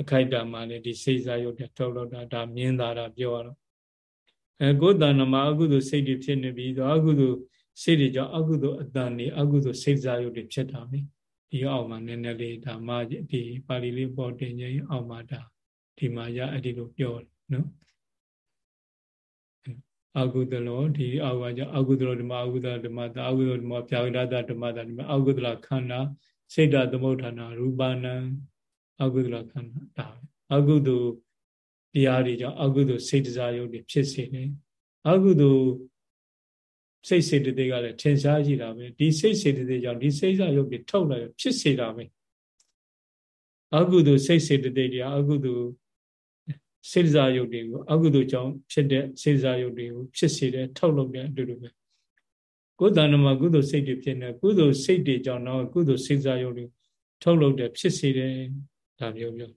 အခိုက်တံမှာလည်းဒီစိတ်စာယုတ်တဲ့ထုတ်လို့တာဒါမြင်သာတာပြောရတော့အဲကိုယ်တဏ္ဍမှာအကုသိုလ်စိတ်တွေဖြစ်နေပြီးတော့အကုသိုလ်စိတ်တွေကြောင့်အကုသိုလ်အတန်တွေအကုသိုလ်စိတ်စာယုတ်တွေဖြစ်တာပဲဒီအောက်မှာနည်းနည်းလေးဒါမှဒီပါဠိလေးပေါ်တင်ခြင်းအောက်မှာဒါဒီမှာရအဲ့ဒီလိုပြောတယ်နော်အကုသလောဒီအောက်ကကြောင့်အကုသလောဓမ္မအကုသလဓမ္မတာအကုသလောဓမ္မပြာဝိဒတာဓမ္မတာဒီမှာအကုသလခန္ဓာစိတ်တသမုဋ္ဌာနာရူပနံ အကုသလခန္ဓာဒါပဲအကုသိုလ်တရားတွေကြောင့်အကုသိုလ်စိတ်တစားယုတ်တွေဖြစ်စေတယ်အကုသိုလ်စိတ်စေတသိက်ကလည်းထင်ရှားရှိတာပဲဒီစိတ်စေတသိက်ကြောင့်ဒီစိတ်စားယုတ်တွေထုတ်လာဖြစ်စေတာပဲအကုသိုလ်စိတ်စေတသိက်တွေအကုသိုလ်စေတစားယုတ်တွေကိုအကုသိုလ်ကြောင့်ဖြစ်တဲ့စေတစားယုတ်တွေကိုဖြစ်စေတဲ့ထုတ်လုပ်တဲ့အတူတူပဲကိုယ်တဏ္ဍမှာကုသိုလ်စိတ်တွေဖြစ်နေကုသိုလ်စိတ်တွေကြောင့်တော့ကုသိုလ်စေတစားယုတ်တွေထုတ်လုပ်တဲ့ဖြစ်စေတယ် ဒါမျိုးမျိုး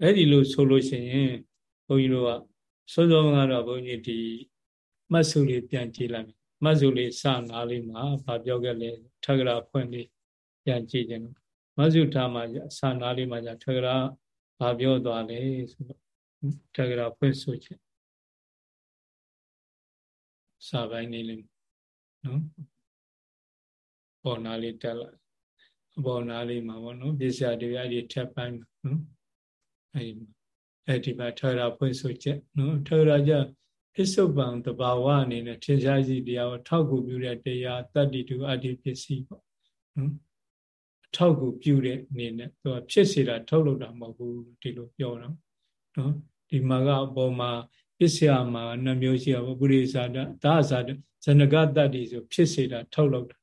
အဲ့ဒီလိုဆိုလို့ရှိရင်ဘုန်းကြီးတို့ကစောစောကတော့ဘုန်းကြီးဒီမတ်စုလေးပြန်ကြည့်လိုက်မတ်စုလေးစနာလေးမှာဗာပြောခဲ့လဲထဂရာဖွင့်လေးပြန်ကြည့်ခြင်းမတ်စုထားမှာစနာလေးမှာじゃထဂရာဗာပြောသွားလဲဆိုတော့ထဂရာဖွင့်ဆိုခြင်းစာပိုင်းလေးလေးနော် ပေါ်နာလေးတက်လာပေါ်နာလေးမှာပေါ့နော်ပစ္စယတရားတွေထပ်ပိုင်းနော်အဲဒီအဲ့ဒီမှာထောရဖွင့်ဆိုချက်နော်ထောရကြပစ္စုပန်တဘာဝအနေနဲ့ထင်ရှားစီတရားကိုထောက်ကူပြုတဲ့တရားတတ္တိတုအတ္တိပစ္စည်းပေါ့နော်ထောက်ကူပြုတဲ့အနေနဲ့သူကဖြစ်စေတာထုတ်လုပ်တာမဟုတ်ဘူးဒီလိုပြောတော့နော်ဒီမှာကအပေါ်မှာပစ္စယမှာနှမျိုးရှိရပါပုရိသတာဒါဇာတဇနကတတ္တိဆိုဖြစ်စေတာထုတ်လုပ်တာ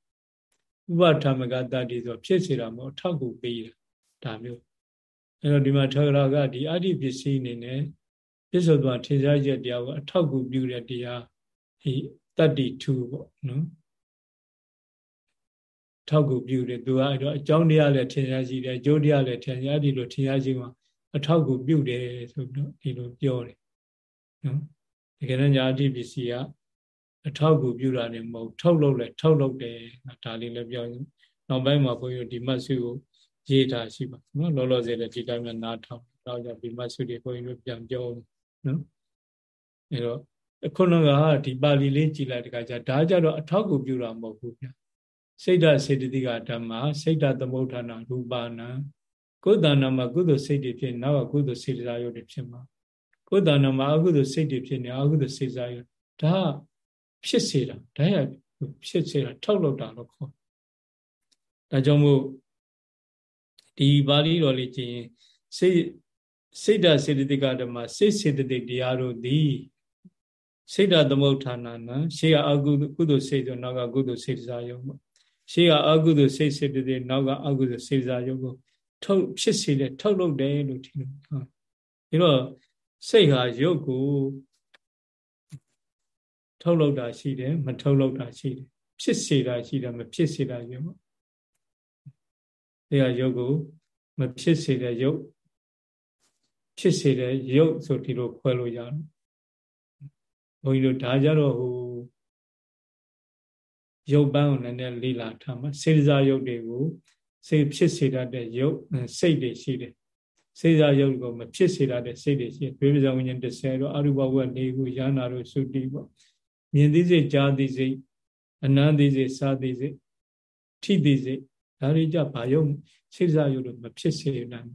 ဥပထမကတတ္တိဆိုဖြစ်စေတာမဟုတ်ထောက်ကူပေးတာဒါမျိုးအဲ့တော့ဒီမှာထောရကဒီအဋ္ဌိပစ္စည်းအနေနဲ့ပြစ္ဆုတ်သွားထင်ရှားချက်တရားကိုအထောက်ကူပြုတဲ့တရားဒီတတ္တိ2ပေါ့နော်ထောက်ကူပြုတယ်သူကအဲ့တော့အကြောင်းတရားလည်းထင်ရှားရှိတယ်အကျိုးတရားလည်းထင်ရှားဒီလိုထင်ရှားရှိမှအထောက်ကူပြုတယ်ဆိုတော့ဒီလိုပြောတယ်နော်တကယ်တော့ညာအဋ္ဌိပစ္စည်းက အထောက်ကူပြုတာနေမဟုတ်ထုတ်လုပ်လဲထုတ်လုပ်တယ်ဒါလေးလည်းပြောနောက်ပိုင်းမှာဘုန်းကြီးဒီမတ်စုကိုရေးထားရှိပါနော်လောလောဆယ်လည်းဒီတိုင်းမှာနားထောင်တော့ကြဒီမဆုတွေဘုန်းကြီးတို့ပြန်ပြောနော်အဲတော့ခုနကဒီပါဠိလေးကြည်လိုက်တခါကျဒါကြတော့အထောက်ကူပြုတာမဟုတ်ဘူးဗျစိတ်ဓာတ်စေတသိကဓမ္မစိတ်ဓာတ်သမုဋ္ဌာနာရူပါဏကိုယ်တဏ္ဍမှာကုသိုလ်စိတ်တွေဖြစ်နောက်ကကုသိုလ်စေတစာယုတ်တွေဖြစ်မှာကိုယ်တဏ္ဍမှာအကုသိုလ်စိတ်တွေဖြစ်နေအကုသိုလ်စေတစာယုတ်ဒါ ဖြစ်စေတာဒါရဖြစ်စေတာထောက်လောက်တာလို့ခေါ်ဒါကြောင့်မို့ဒီပါဠိတော်လေးကြည့်ရင်စိတ်စိတ်ဓာတ်စေတသိကဓမ္မစိတ်စေတသိက်တရားတို့သည်စိတ်ဓာတ်သမုဋ္ဌာနာနရှေးကအကုကုသိုလ်စိတ်ဆိုနောက်ကကုသိုလ်စိတ်စားယုံပေါ့ရှေးကအကုသိုလ်စိတ်စေတသိက်နောက်ကအကုသိုလ်စိတ်စားယုံကိုထုတ်ဖြစ်စေတဲ့ထုတ်လုပ်တယ်လို့ထင်လို့ဟာဒီတော့စိတ်ဟာရုပ်ကို ထုတ်လုပ်တာရှိတယ်မထုတ်လုပ်တာရှိတယ်ဖြစ်စေတာရှိတယ်မဖြစ်စေတာရှိပေါ့တရားရုပ်ကိုမဖြစ်စေတဲ့ရုပ်ဖြစ်စေတဲ့ရုပ်ဆိုဒီလိုခွဲလို့ရတယ်ဘုန်းကြီးတို့ဒါကြတော့ဟိုရုပ်ပန်းကိုလည်းနည်းလေးလာထားမှာစေစားရုပ်တွေကိုစေဖြစ်စေတတ်တဲ့ရုပ်စိတ်တွေရှိတယ်စေစားရုပ်ကိုမဖြစ်စေတတ်တဲ့စိတ်တွေရှိတယ်ဘေးပဇဝိညာဉ်30တော့အရူပဝက်၄ခုရဟနာတို့သုတိပေါ့ မြင်သိစိတ်ကြားသိစိတ်အနန္တိစိတ်စာသိစိတ်ထိသိစိတ်ဒါတွေကြဘာယုံစိတ်စားယုံလို့မဖြစ်စေနိုင်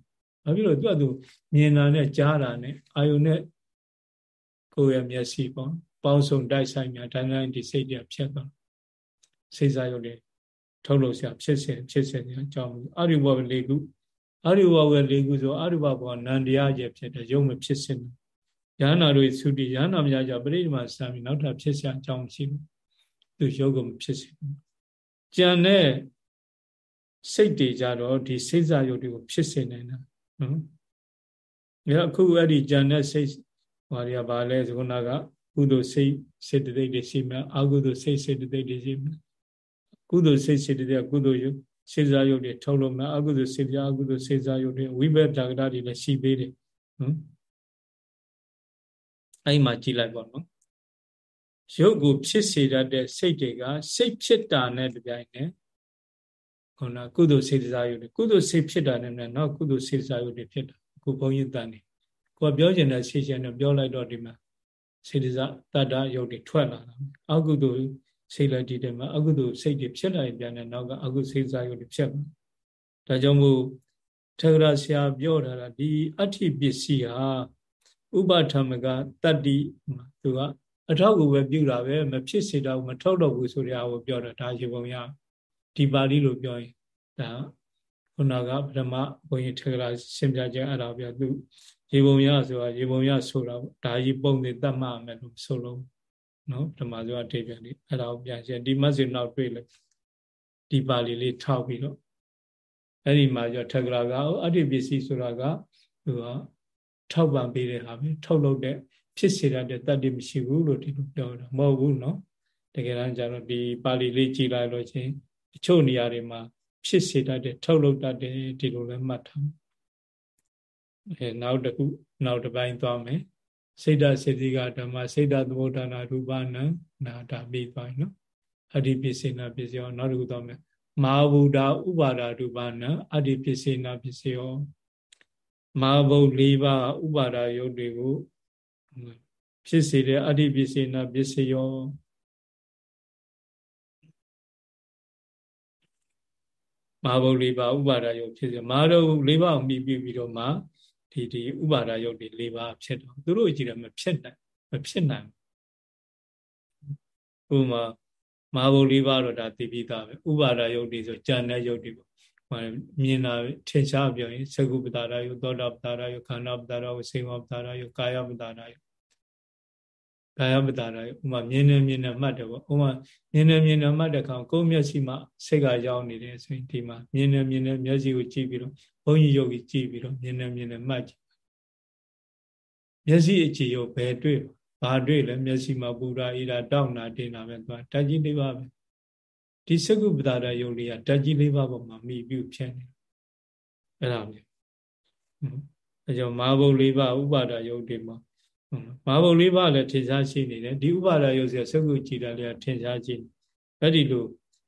ဘာဖြစ်လို့သူကသူမြင်တာနဲ့ကြားတာနဲ့အာယုံနဲ့ကိုယ်ရဲ့မျက်စိပေါ့ပေါင်းစုံတိုက်ဆိုင်များတိုင်းတိုင်းဒီစိတ်တွေဖြစ်သွားစိတ်စားယုံတွေထုတ်လို့ဆရာဖြစ်စေဖြစ်စေအကြောင်းအရိဘဝလေးခုအရိဘဝလေးခုဆိုအရိဘဝနန္တရားရဲ့ဖြစ်တဲ့ယုံမဖြစ်စင်ရ ဟနာတို့သုတိရဟနာများကြပရိဒီမစံပြီးနောက်ထပ်ဖြစ်ဆရာအကြောင်းရှိဘူးသူရုပ်ကိုမဖြစ်စေဘူးကြံတဲ့စိတ်တွေကြတော့ဒီစိတ်စားရုပ်တွေကိုဖြစ်စေနိုင်တာနော်ဒါအခုအဲ့ဒီကြံတဲ့စိတ်ဘာတွေကဘာလဲဆိုခုနကကုသိုလ်စိတ်စေတသိက်တွေရှိမယ်အကုသိုလ်စိတ်စေတသိက်တွေရှိမယ်ကုသိုလ်စိတ်စေတသိက်ကုသိုလ်ရုပ်စေစားရုပ်တွေထုတ်လို့မယ်အကုသိုလ်စေစားအကုသိုလ်စေစားရုပ်တွေဝိဘက်တာကရတွေလည်းရှိသေးတယ်နော် အဲ့မှာကြည်လိုက်ပါနော်ရုပ်ကိုဖြစ်စေတတ်တဲ့စိတ်တွေကစိတ်ဖြစ်တာနဲ့တပြိုင်နက်ခုနကုသိုလ်စေတစားရုပ်တွေကုသိုလ်စိတ်ဖြစ်တာနဲ့နောက်ကုသိုလ်စေတစားရုပ်တွေဖြစ်တာအခုဘုန်းကြီးတန်နေကိုယ်ပြောချင်တဲ့ရှေ့ရှင်းနဲ့ပြောလိုက်တော့ဒီမှာစေတစားတတ္တရုပ်တွေထွက်လာတာအကုသိုလ်စိတ်လိုက်ဒီတဲ့မှာအကုသိုလ်စိတ်တွေဖြစ်လာရင်ပြန်တဲ့နောက်ကအကုစိတ်စားရုပ်တွေဖြစ်မှာဒါကြောင့်မို့ထေရဆရာပြောထားတာဒီအဋ္ဌိပစ္စည်းဟာ ဥပထမကတတ္တိသူကအထောက်အကူပဲပြုတာပဲမဖြစ်စေတော့မထောက်တော့ဘူးဆိုတဲ့အကိုပြောတာဒါရေပုံရဒီပါဠိလိုပြောရင်ဒါခုနကပထမဘုန်းကြီးထေရရှင်းပြခြင်းအဲ့ဒါပြသူရေပုံရဆိုတာရေပုံရဆိုတာဒါကြီးပုံနေတတ်မှမယ်လို့ဆိုလို့နော်ဓမ္မဆိုတာအထေပြန်လေးအဲ့ဒါကိုပြန်ရှင်းဒီမတ်စီနောက်တွေ့လို့ဒီပါဠိလေးထောက်ပြီးတော့အဲ့ဒီမှာကျထက်ကရာကအဋ္ဌိပစ္စည်းဆိုတာကသူက ထောက်ပံ့ပေးတဲ့ဟာပဲထုတ်လုပ်တဲ့ဖြစ်စေတတ်တဲ့တတ္တိမရှိဘူးလို့ဒီလိုပြောတာမဟုတ်ဘူးเนาะတကယ်တမ်းကျတော့ဒီပါဠိလေးကြည်လိုက်လို့ချင်းတချို့နေရာတွေမှာဖြစ်စေတတ်တဲ့ထုတ်လုပ်တတ်တဲ့ဒီလိုလည်းမှတ်ထားအဲနောက်တစ်ခုနောက်တစ်ပိုင်းသွားမယ်စိတ်ဓာတ်စေတိကဓမ္မစိတ်ဓာတ်သမုဋ္ဌာနာရူပနာနာတာပြီးသွားပြီနော်အတ္တိပစ္စေနာပစ္စယောနောက်တစ်ခုသွားမယ်မဟာဗုဒ္ဓဥပါဒရူပနာအတ္တိပစ္စေနာပစ္စယော မဟာဗုဒ္ဓ၄ပါးဥပါဒယုတ်တွေကိုဖြစ်စေတဲ့အတ္တိပစ္စေနာပစ္စယောမဟာဗုဒ္ဓ၄ပါးဥပါဒယုတ်ဖြစ်စေမဟာဗုဒ္ဓ၄ပါးကိုမြည်ပြီးတော့မှဒီဒီဥပါဒယုတ်တွေ၄ပါးဖြစ်တော့သူတို့ကြည့်တယ်မဖြစ်နိုင်မဖြစ်နိုင်ဥမာမဟာဗုဒ္ဓ၄ပါးတော့ဒါသိပြီးသားပဲဥပါဒယုတ်တွေဆိုကြံတဲ့ယုတ်တွေပေါ့ မြင်တာထင်ရှားပြောရင်သကုပ္ပတာရယုသောတာပတာရယုခန္ဓာပတာရယုစေဝပတာရယုကာယပတာရယုကာယပတာရယုဥမာမြင်နေမြင်နေမှတ်တယ်ပေါ့ဥမာမြင်နေမြင်နေမှတ်တဲ့အခါကိုယ်မျက်စိမှာစိတ်ကရောက်နေတယ်ဆိုရင်ဒီမှာမြင်နေမြင်နေမျက်စိကိုကြည့်ပြီးတော့ဘုန်းကြီးယုတ်ကြီးကြည့်ပြီးတော့မြင်နေမြင်နေမှတ်ကြည့်မျက်စိအခြေရုပ်ဘယ်တွေ့ဘာတွေ့လဲမျက်စိမှာပူရာဣရာတောက်နာတင်တာပဲသွားတကြီးလေးပါပဲ ဒီစကုပ္ပတာရယုတ်လေးကတကြီးလေးပါပေါ်မှာမိပြုဖြစ်နေအဲ့ဒါမျိုးအဲကြောင့်မာဘုတ်လေးပါဥပါဒယုတ်တွေမှာမာဘုတ်လေးပါလည်းထင်ရှားရှိနေတယ်ဒီဥပါဒယုတ်ဆိုစကုကြည်တာလေးကထင်ရှားရှိနေအဲ့ဒီလို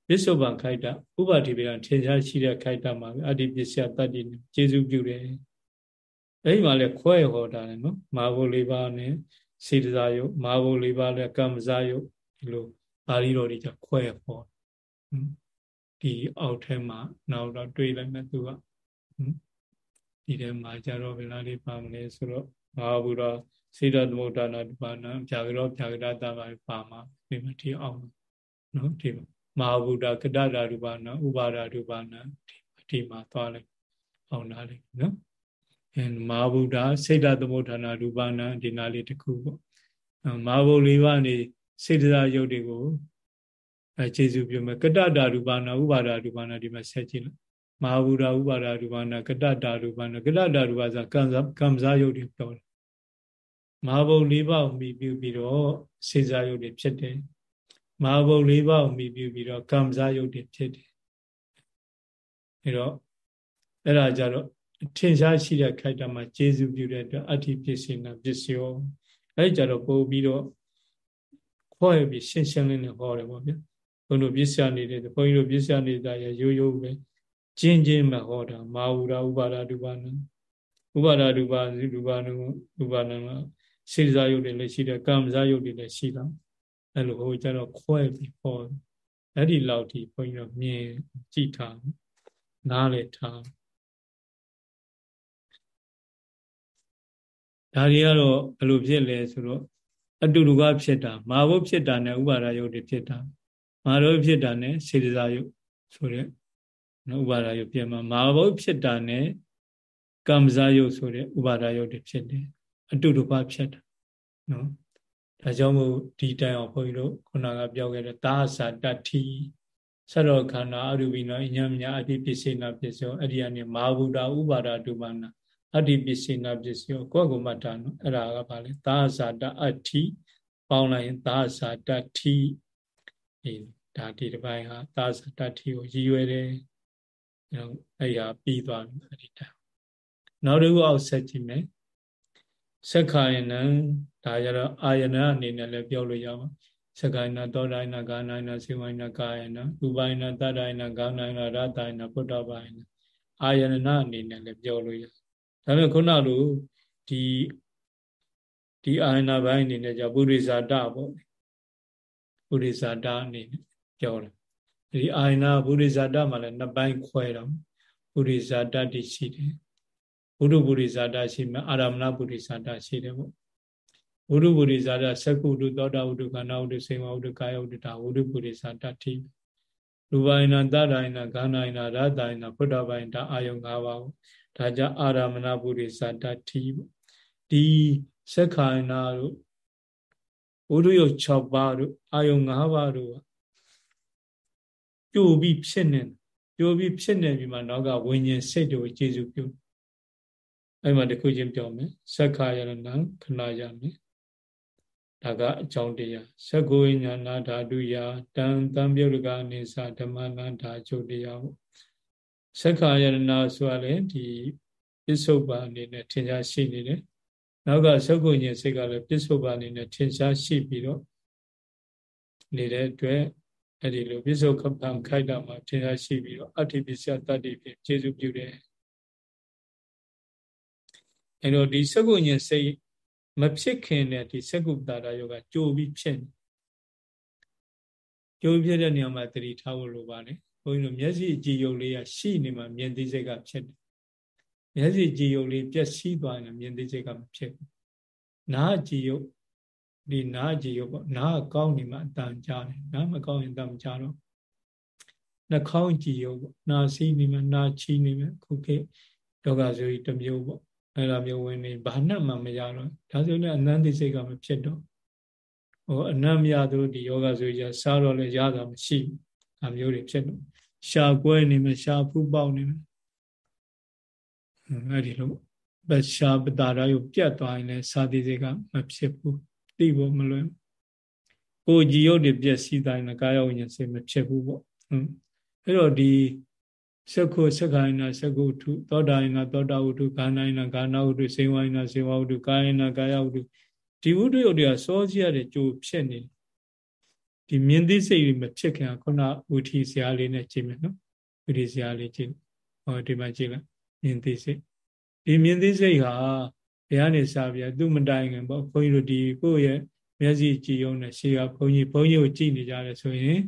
ပစ္စုပန်ခိုက်တာဥပါတိပေကထင်ရှားရှိတဲ့ခိုက်တာမှာအတ္တိပစ္စယတတ္တိကျေစုပြုတယ်အဲ့ဒီမှာလည်းခွဲဟောတာလေနော်မာဘုလေးပါးနဲ့စေတစာယုတ်မာဘုလေးပါးနဲ့ကမ္မဇာယုတ်ဒီလိုပါဠိတော်တွေကြခွဲဟော ဒီအောက်ထဲမှာနောက်တော့တွေးလိုက်မယ်သူကဒီထဲမှာကြတော့ဘယ်လားလေးပါမလဲဆိုတော့မာဘုရောစေတသမုဒ္ဒနာဒီပါဏဖြာကရောဖြာကရတာပါပါမှာဒီမှာဒီအောင်နော်ဒီမာဘုဒ္ဓကတ္တရာရူပနာဥပါဒရူပနာဒီမှာသွားလိုက်အောင်လာလိုက်နော်အဲမာဗုဒ္ဓစေတသမုဋ္ဌာနာရူပနာဒီနာလေးတစ်ခုပေါ့မာဗုဒ္ဓလေးပါးနေစေတသာယုတ်တွေကို အဲခြေစုပြုမယ်ကတ္တတာရူပနာဥပါဒရူပနာဒီမှာဆက်ကြည့်လိုက်မဟာဗုဒ္ဓဥပါဒရူပနာကတ္တတာရူပနာကတ္တတာရူပဆိုကံကံစားယုတ်တွေပြောတယ်မဟာဗုဒ္ဓလေးပါးကိုမိပြုပြီးတော့စေစားယုတ်တွေဖြစ်တယ်မဟာဗုဒ္ဓလေးပါးကိုမိပြုပြီးတော့ကံစားယုတ်တွေဖြစ်တယ်အဲတော့အဲ့ဒါကြတော့ထင်ရှားရှိတဲ့ခိုက်တာမှာကျေစုပြုတဲ့အတွက်အဋ္ဌိပစ္စေနာပစ္စယောအဲ့ကြတော့ပို့ပြီးတော့ခေါ်ရပြီးရှင်းရှင်းလင်းလင်းဟောတယ်ပေါ့ဗျာဘုန်း တို့ပစ္စယနေတဲ့ဘုန်းကြီးတို့ပစ္စယနေတာရရိုးရိုးပဲကျင်းချင်းမဟောတာမာဝူရာဥပါဒဒုပါဏဥပါဒဒုပါဒုပါဏဒုပါဏကစေစားယုတ်တွေလည်းရှိတယ်ကံစားယုတ်တွေလည်းရှိတာအဲ့လိုဟိုကျတော့ခွဲပြီးဟောအဲ့ဒီလောက်ထိဘုန်းကြီးတို့မြင်ကြည့်ထားနားလေထားဒါတွေကတော့ဘယ်လိုဖြစ်လဲဆိုတော့အတူတူကဖြစ်တာမာဘုဖြစ်တာနဲ့ဥပါဒယုတ်တွေဖြစ်တာ မာရောဖြစ်တာနဲ့စေတစာယုတ်ဆိုတဲ့နော်ဥပါဒယုတ်ပြန်မှာမာဘုဖြစ်တာနဲ့ကမ္မဇယုတ်ဆိုတဲ့ဥပါဒယုတ်တွေဖြစ်တယ်အတူတူကဖြစ်တာနော်ဒါကြောင့်မို့ဒီတိုင်အောင်ဘုန်းကြီးတို့ခုနကပြောခဲ့တဲ့သာသတတ္ထိဆရောခန္ဓာအရူပိနောအညံမြအတိပစ္စေနာပစ္စယောအဲ့ဒီကနေမာဘုဒ္ဓဥပါဒဒုပါဏအတ္တိပစ္စေနာပစ္စယောကိုယ့်ကိုမှတ်တာနော်အဲ့ဒါကဘာလဲသာသတအတ္ထိပေါင်းလိုက်ရင်သာသတတ္ထိ ဒီဒါဒီတစ်ပိုင်းဟာသာသတတ္ထိကိုရည်ရွယ်တယ်အဲ့ဒါပြီးသွားပြီအဲ့ဒီတိုင်နောက်တစ်ခုအောက်ဆက်ကြည့်မယ်စက္ခာယနံဒါကြတော့အာယနာအနေနဲ့လည်းပြောလို့ရပါစက္ခာယနာသောဒိုင်နာကာနာယနာစေဝိနာကာယနာဥပိုင်နာတတ္တယနာကာနာယနာရတယနာဘုဒ္ဓဘာယနာအာယနာအနေနဲ့လည်းပြောလို့ရဒါပေမဲ့ခုနလိုဒီဒီအာယနာဘိုင်းအနေနဲ့じゃပုရိဇာတပေါ့ ပုရိဇာတအနေနဲ့ပြောတယ်ဒီအာယနာပုရိဇာတမှာလည်းနှစ်ပိုင်းခွဲတော့ပုရိဇာတတိရှိတယ်ဘုရုပုရိဇာတရှိမယ်အာရမဏပုရိဇာတရှိတယ်ပေါ့ဝုဒုပုရိဇာတသက္ကုတုသောတာဝုဒုခန္ဓာဝုဒုစေဝဝုဒုကာယဝုဒုတာဝုဒုပုရိဇာတတိရူပယနာတတယနာဂန္ဓယနာရတယနာဘုဒ္ဓဘိုင်တာအာယုံ၅ပါးပေါ့ဒါကြအာရမဏပုရိဇာတတိပေါ့ဒီသက္ခာယနာတို့ ဝုဒုယုတ်6ပါးတို့အာယုံ၅ပါးတို့ကြိုပြီးဖြစ်နေကြိုပြီးဖြစ်နေပြီမှနောက်ကဝิญဉ်စိတ်တို့ကျေစုပြုအဲ့မှာတခုချင်းပြောမယ်သက္ခာယရဏခဏရမယ်ဒါကအကြောင်းတရားသက္ကိုဉာဏဓာတုယတံတံပြုတ်ကအနေစာဓမ္မနာဓာချုပ်တရားပေါ့သက္ခာယရဏဆိုရလေဒီပစ္စုပန်အနေနဲ့ထင်ရှားရှိနေတယ် နောက်ကသက္ကိုဉာဏ်စိတ်ကလည်းပစ္စုပန်အနေနဲ့ထင်ရှားရှိပြီးတော့နေတဲ့အတွက်အဲ့ဒီလိုပစ္စုပန်ခိုက်တာမှာထင်ရှားရှိပြီးတော့အဋ္ဌိပစ္စယတတ္တိဖြင့်ခြေစုပြုတယ်အဲ့တော့ဒီသက္ကုညင်စိတ်မဖြစ်ခင်တဲ့ဒီသက္ကုပ္တာရယောဂကြိုပြီးဖြစ်နေကြိုပြီးဖြစ်တဲ့နေရာမှာတတိထားဖို့လိုပါတယ်ဘုန်းကြီးတို့မျက်စိကြည်ယုံလေးကရှိနေမှမြင်သိစိတ်ကဖြစ်တယ် မျက်စိကြည်ယုံလေးပြက်စီးသွားရင်မြင်သိစိတ်ကမဖြစ်ဘူးနားကြည်ယုံဒီနားကြည်ယုံပေါ့နားကောင်းနေမှအတန်ကြားတယ်နားမကောင်းရင်တန်မကြားတော့နှာခေါင်းကြည်ယုံပေါ့နားစီးနေမှနားချီနေမှခုခေတ်ယောဂဆိုကြီးတစ်မျိုးပေါ့အဲ့လိုမျိုးဝင်နေဘာနဲ့မှမရတော့ဒါဆိုရင်အနန္တိစိတ်ကမဖြစ်တော့ဟိုအနန္မရသူဒီယောဂဆိုကြစားတော့လည်းရတာမရှိဘူးအမျိုးတွေဖြစ်တော့ရှာကွဲနေမယ်ရှာဖူးပေါက်နေမယ် အဲ့ဒီလိုပရှာပတာရယုပြတ်သွားရင်လည်းစာတိစိတ်ကမဖြစ်ဘူးသိဖို့မလွယ်ကိုကြည်ရုပ်တွေပြည့်စည်တိုင်းလည်းကာယဝိညာဉ်စိတ်မဖြစ်ဘူးပေါ့ဟုတ်အဲ့တော့ဒီသက္ခုသက္ခိုင်းနာသက္ခုထုသောတာယနာသောတာဝတ္ထုဂာဏိနာဂာဏဝတ္ထုစေဝိနာစေဝဝတ္ထုကာယနာကာယဝတ္ထုဒီဝတ္ထုရုပ်တွေကစောစီရတဲ့ကြိုဖြစ်နေဒီမြင်သိစိတ်မဖြစ်ခင်ခုနဝိထီစရာလေးနဲ့ကြည့်မယ်နော်ဝိထီစရာလေးကြည့်ဟောဒီမှာကြည့်လိုက် မြင်သိစိတ်ဒီမြင်သိစိတ်ဟာဘယ်ကနေစပြသူ့မတိုင်ခင်ပေါ့ဘုန်းကြီးတို့ဒီကိုယ့်ရဲ့မျက်စိကြည့်ရုံနဲ့ရှေ့ကဘုန်းကြီးဘုန်းကြီးကိုကြည့်နေကြတယ်ဆိုရင်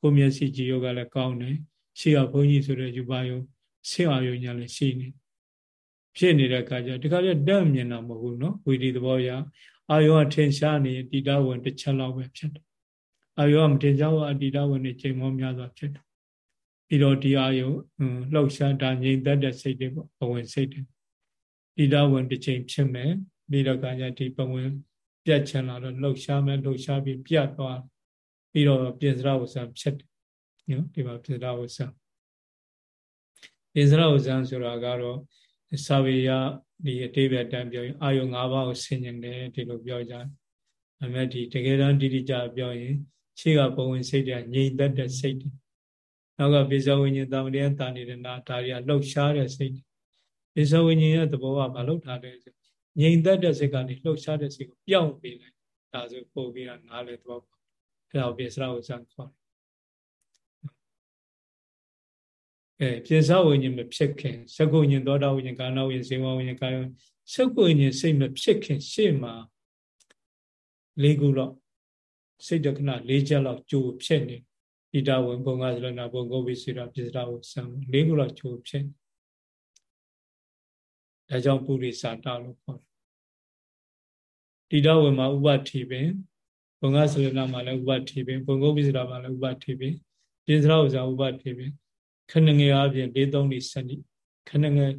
ကိုယ်မျက်စိကြည့်ရုံကလည်းကောင်းတယ်ရှေ့ကဘုန်းကြီးဆိုတဲ့ယူပါယုံဆင်အာယုံညာလည်းရှိနေဖြစ်နေတဲ့အခါကျဒီခါကျတန့်မြင်တာမဟုတ်ဘူးနော်ဝီဒီသဘောရအာယုံကထင်ရှားနေတိတဝင်တစ်ချက်လောက်ပဲဖြစ်တယ်အာယုံကမထင်ရှားဘူးအတိတဝင်နေချိန်မောများစွာဖြစ်တယ် ပြီးတော့ဒီအာယုံလှုပ်ရှားတာငြိမ်သက်တဲ့စိတ်တွေပေါ့ဘဝင်စိတ်တွေတိတဝင်တစ်ချိန်ဖြစ်မယ်ပြီးတော့ကကြဒီဘဝင်ပြတ်ချင်လာတော့လှုပ်ရှားမယ်လှုပ်ရှားပြီးပြတ်သွားပြီးတော့ပြင်စရဝဆံဖြစ်တယ်နော်ဒီမှာပိစရဝဇံပိစရဝဇံဆိုတာကတော့သာဝေယဒီအတိပ္ပယ်တန်ပြောရင်အာယု၅ပါးကိုဆင်ញင်တယ်ဒီလိုပြောကြတယ်။အမေဒီတကယ်တမ်းတိတိကျပြောရင် ခြေကဘဝင်စိတ်တွေငြိမ်သက်တဲ့စိတ်တွေ နောက်ကပိစဝိညာဉ်တာမတရားတာနေတဲ့နာဒါတွေကလှုပ်ရှားတဲ့စိတ်တွေပိစဝိညာဉ်ရဲ့သဘောကမလှုပ်ထားတဲ့ဆိုငြိမ်သက်တဲ့စိတ်ကနေလှုပ်ရှားတဲ့စိတ်ကိုပြောင်းပေးလိုက်ဒါဆိုပို့ပြီးတော့နားလေသဘောပေါ့အဲဒါကိုပိစရဝဇံခေါ်တယ်အဲပြင်စဝိညာဉ်မဖြစ်ခင်သက္ကုဉ္ဉ္သောတာဝိညာဉ်ကာဏဝိညာဉ်ဇေဝဝိညာဉ်ကာယသက္ကုဉ္ဉ္စိတ်မဖြစ်ခင်ရှေ့မှာ၄ခုတော့စိတ်တခဏ၄ချက်လောက်ကြိုဖြစ်နေ ဣဒဝင်ဘုံကသလနာဘုံကိုဝိစေရပြစ္စရာဝဆံ၄ခုလောက်ကြိုဖြစ်ဒါကြောင့်ပုရိသတာလို့ခေါ်တယ်ဣဒဝင်မှာဥပတိပင်ဘုံကသလနာမှာလည်းဥပတိပင်ဘုံကိုဝိစေရမှာလည်းဥပတိပင်ပြစ္စရာဝဆံဥပတိပင်ခဏငယ်အပြင်၄၃၄စနစ်ခဏငယ်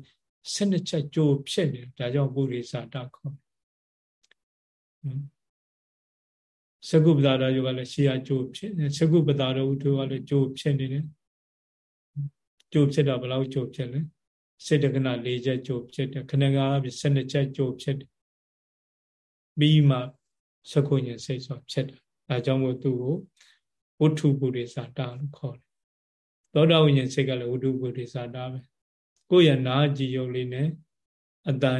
12ချက်ကြိုးဖြစ်နေဒါကြောင့်ပုရိသတာခေါ် စကုပ္ပဒါရယောကလည်းရှေးအကျိုးဖြစ်နေစကုပ္ပဒါရဝုထုကလည်းကျိုးဖြစ်နေတယ်ကျိုးဖြစ်တာဘယ်လောက်ကျိုးဖြစ်လဲစေတကနာ၄ချက်ကျိုးဖြစ်တယ်ခဏကားပြ၁၂ချက်ကျိုးဖြစ်တယ်ပြီးမှစကုညင်စိတ်ဆိုဖြစ်တယ်ဒါကြောင့်မို့သူ့ကိုဝတ္ထုပုရိသတာလို့ခေါ်တယ်သောတာဝိညာဉ်စိတ်ကလည်းဝတ္ထုပုရိသတာပဲကိုယ့်ရဲ့နာကြည်ယုတ်လေးနဲ့အတန်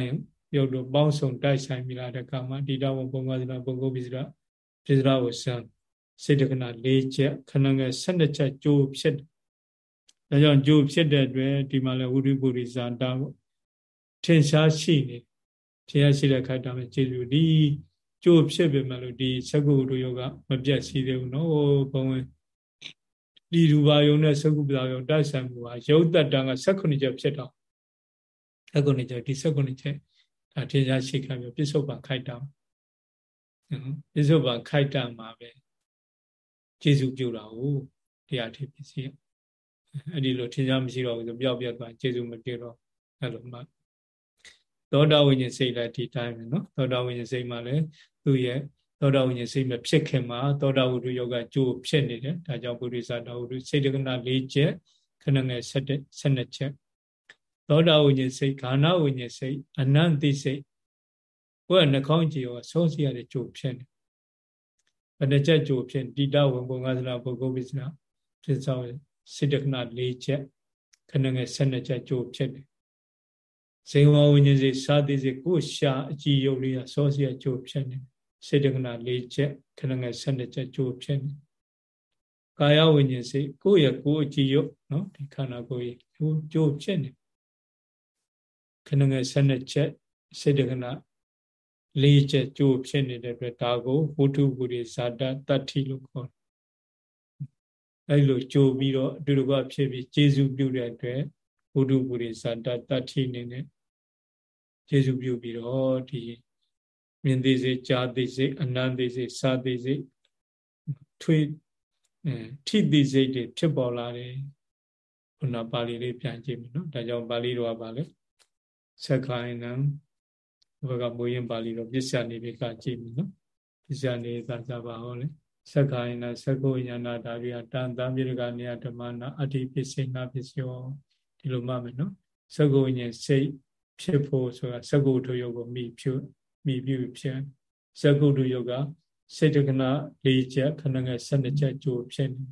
ရုပ်တို့ပေါင်းစုံတိုက်ဆိုင်မိလာတဲ့ကာမတိတော်ဘုံကသနာဘုံကုပိစရာ ပိစရာကိုစံစေတကနာ၄ချက်ခဏငယ်၁၂ချက်ကြိုးဖြစ်တယ်ဒါကြောင့်ကြိုးဖြစ်တဲ့အတွက်ဒီမှာလည်းဝိရိပုရိသတာပေါ့ထင်ရှားရှိနေထင်ရှားရှိတဲ့ခိုက်တာပဲကျေစုဒီကြိုးဖြစ်ပေမဲ့လို့ဒီသက္ကုတ္တယောကမပြတ်စီသေးဘူးနော်ဘုံဝင်ဒီရူပါယုံနဲ့သက္ကုပ္ပဒါယုံတိုက်ဆိုင်မှုဟာယုတ်တတံက16ချက်ဖြစ်တော့16ချက်ဒီ16ချက်ဒါထင်ရှားရှိခံပြီးပြစ္ဆုတ်ပါခိုက်တာနော် ပြစ္ဆုတ်ပါခိုက်တာမှာပဲကျေစုပြုတာဟုတ်တရားထေပစ္စည်းအဲ့ဒီလိုထင်ရှားမရှိတော့ဘူးဆိုပျောက်ပြတ်သွားကျေစုမပြုတော့အဲ့လိုမှသောတာဝိညာဉ်စိတ်လည်းဒီတိုင်းပဲနော်သောတာဝိညာဉ်စိတ်မှလည်းသူ့ရဲ့သောတာဝိညာဉ်စိတ်မဖြစ်ခင်မှာသောတာဝတ္ထုယောဂကြိုးဖြစ်နေတယ်ဒါကြောင့်ပုရိသတာဝတ္ထုစိတ်တက္ကနာ၄ချက်ခဏငယ်၁၂ချက်သောတာဝိညာဉ်စိတ်ခန္ဓာဝိညာဉ်စိတ်အနန္တိစိတ် ဘုရားနှကောင်းကြည်ရောဆောစီရတဲ့ကြိုးဖြစ်နေဘယ်နှချက်ကြိုးဖြစ်တိတဝံဘုံကသနာပုဂ္ဂိုလ်ပိစနာဖြစ်သောစိတ်တက္ကနာ၄ချက်ခဏငယ်၁၂ချက်ကြိုးဖြစ်တယ်ဇေဝဝိညာဉ်စိတ်စာတိစိတ်ကိုရှာအကြည်ယုတ်လေးကစောစီရကြိုးဖြစ်နေစေတကနာ၄ချက်ခဏငယ်၁၂ချက်ကြိုးဖြစ်နေကာယဝိညာဉ်စိတ်ကိုယ့်ရဲ့ကိုယ်အကြည်ယုတ်နော်ဒီခန္ဓာကိုယ်ရဲ့ကြိုးဖြစ်နေခဏငယ်၁၂ချက်စေတကနာ ၄ချက်ကြိုးဖြစ်နေတဲ့အတွက်ဒါကိုဝုထုပုရိဇာတတတ္ထိလို့ခေါ်တယ်အဲ့လိုကြိုးပြီးတော့အတူတကွဖြစ်ပြီးကျေစုပြုတဲ့အတွက်ဝုထုပုရိဇာတတတ္ထိနေနဲ့ကျေစုပြုပြီးတော့ဒီမြင်သိစေကြားသိစေအနန္သိစေစာသိစေထွေးထိသိစိတ်တွေဖြစ်ပေါ်လာတယ်ခုနပါဠိလေးပြန်ကြည့်မယ်နော်ဒါကြောင့်ပါဠိတော်ကပါလေဆက်ခိုင်းနံ ဘကမူရင်ပါဠိတော်ပစ္စယနေပြီကကြည့်မယ်နော်ပစ္စယနေသာကြပါဟောလေဆက်ခိုင်းနံသက္ကုဉာဏဒါရိယတန်တံပြေကနေယဓမ္မနာအတ္တိပစ္စေနာပစ္စယောဒီလိုမှမယ်နော်သက္ကုဉာဏ်စိတ်ဖြစ်ဖို့ဆိုတာသက္ကုထုယောကိုမိဖြူမိပြုဖြစ်သက္ကုထုယောကစေတကနာ၄ချက်ခဏငယ်၁၂ချက်ကြိုးဖြစ်နေ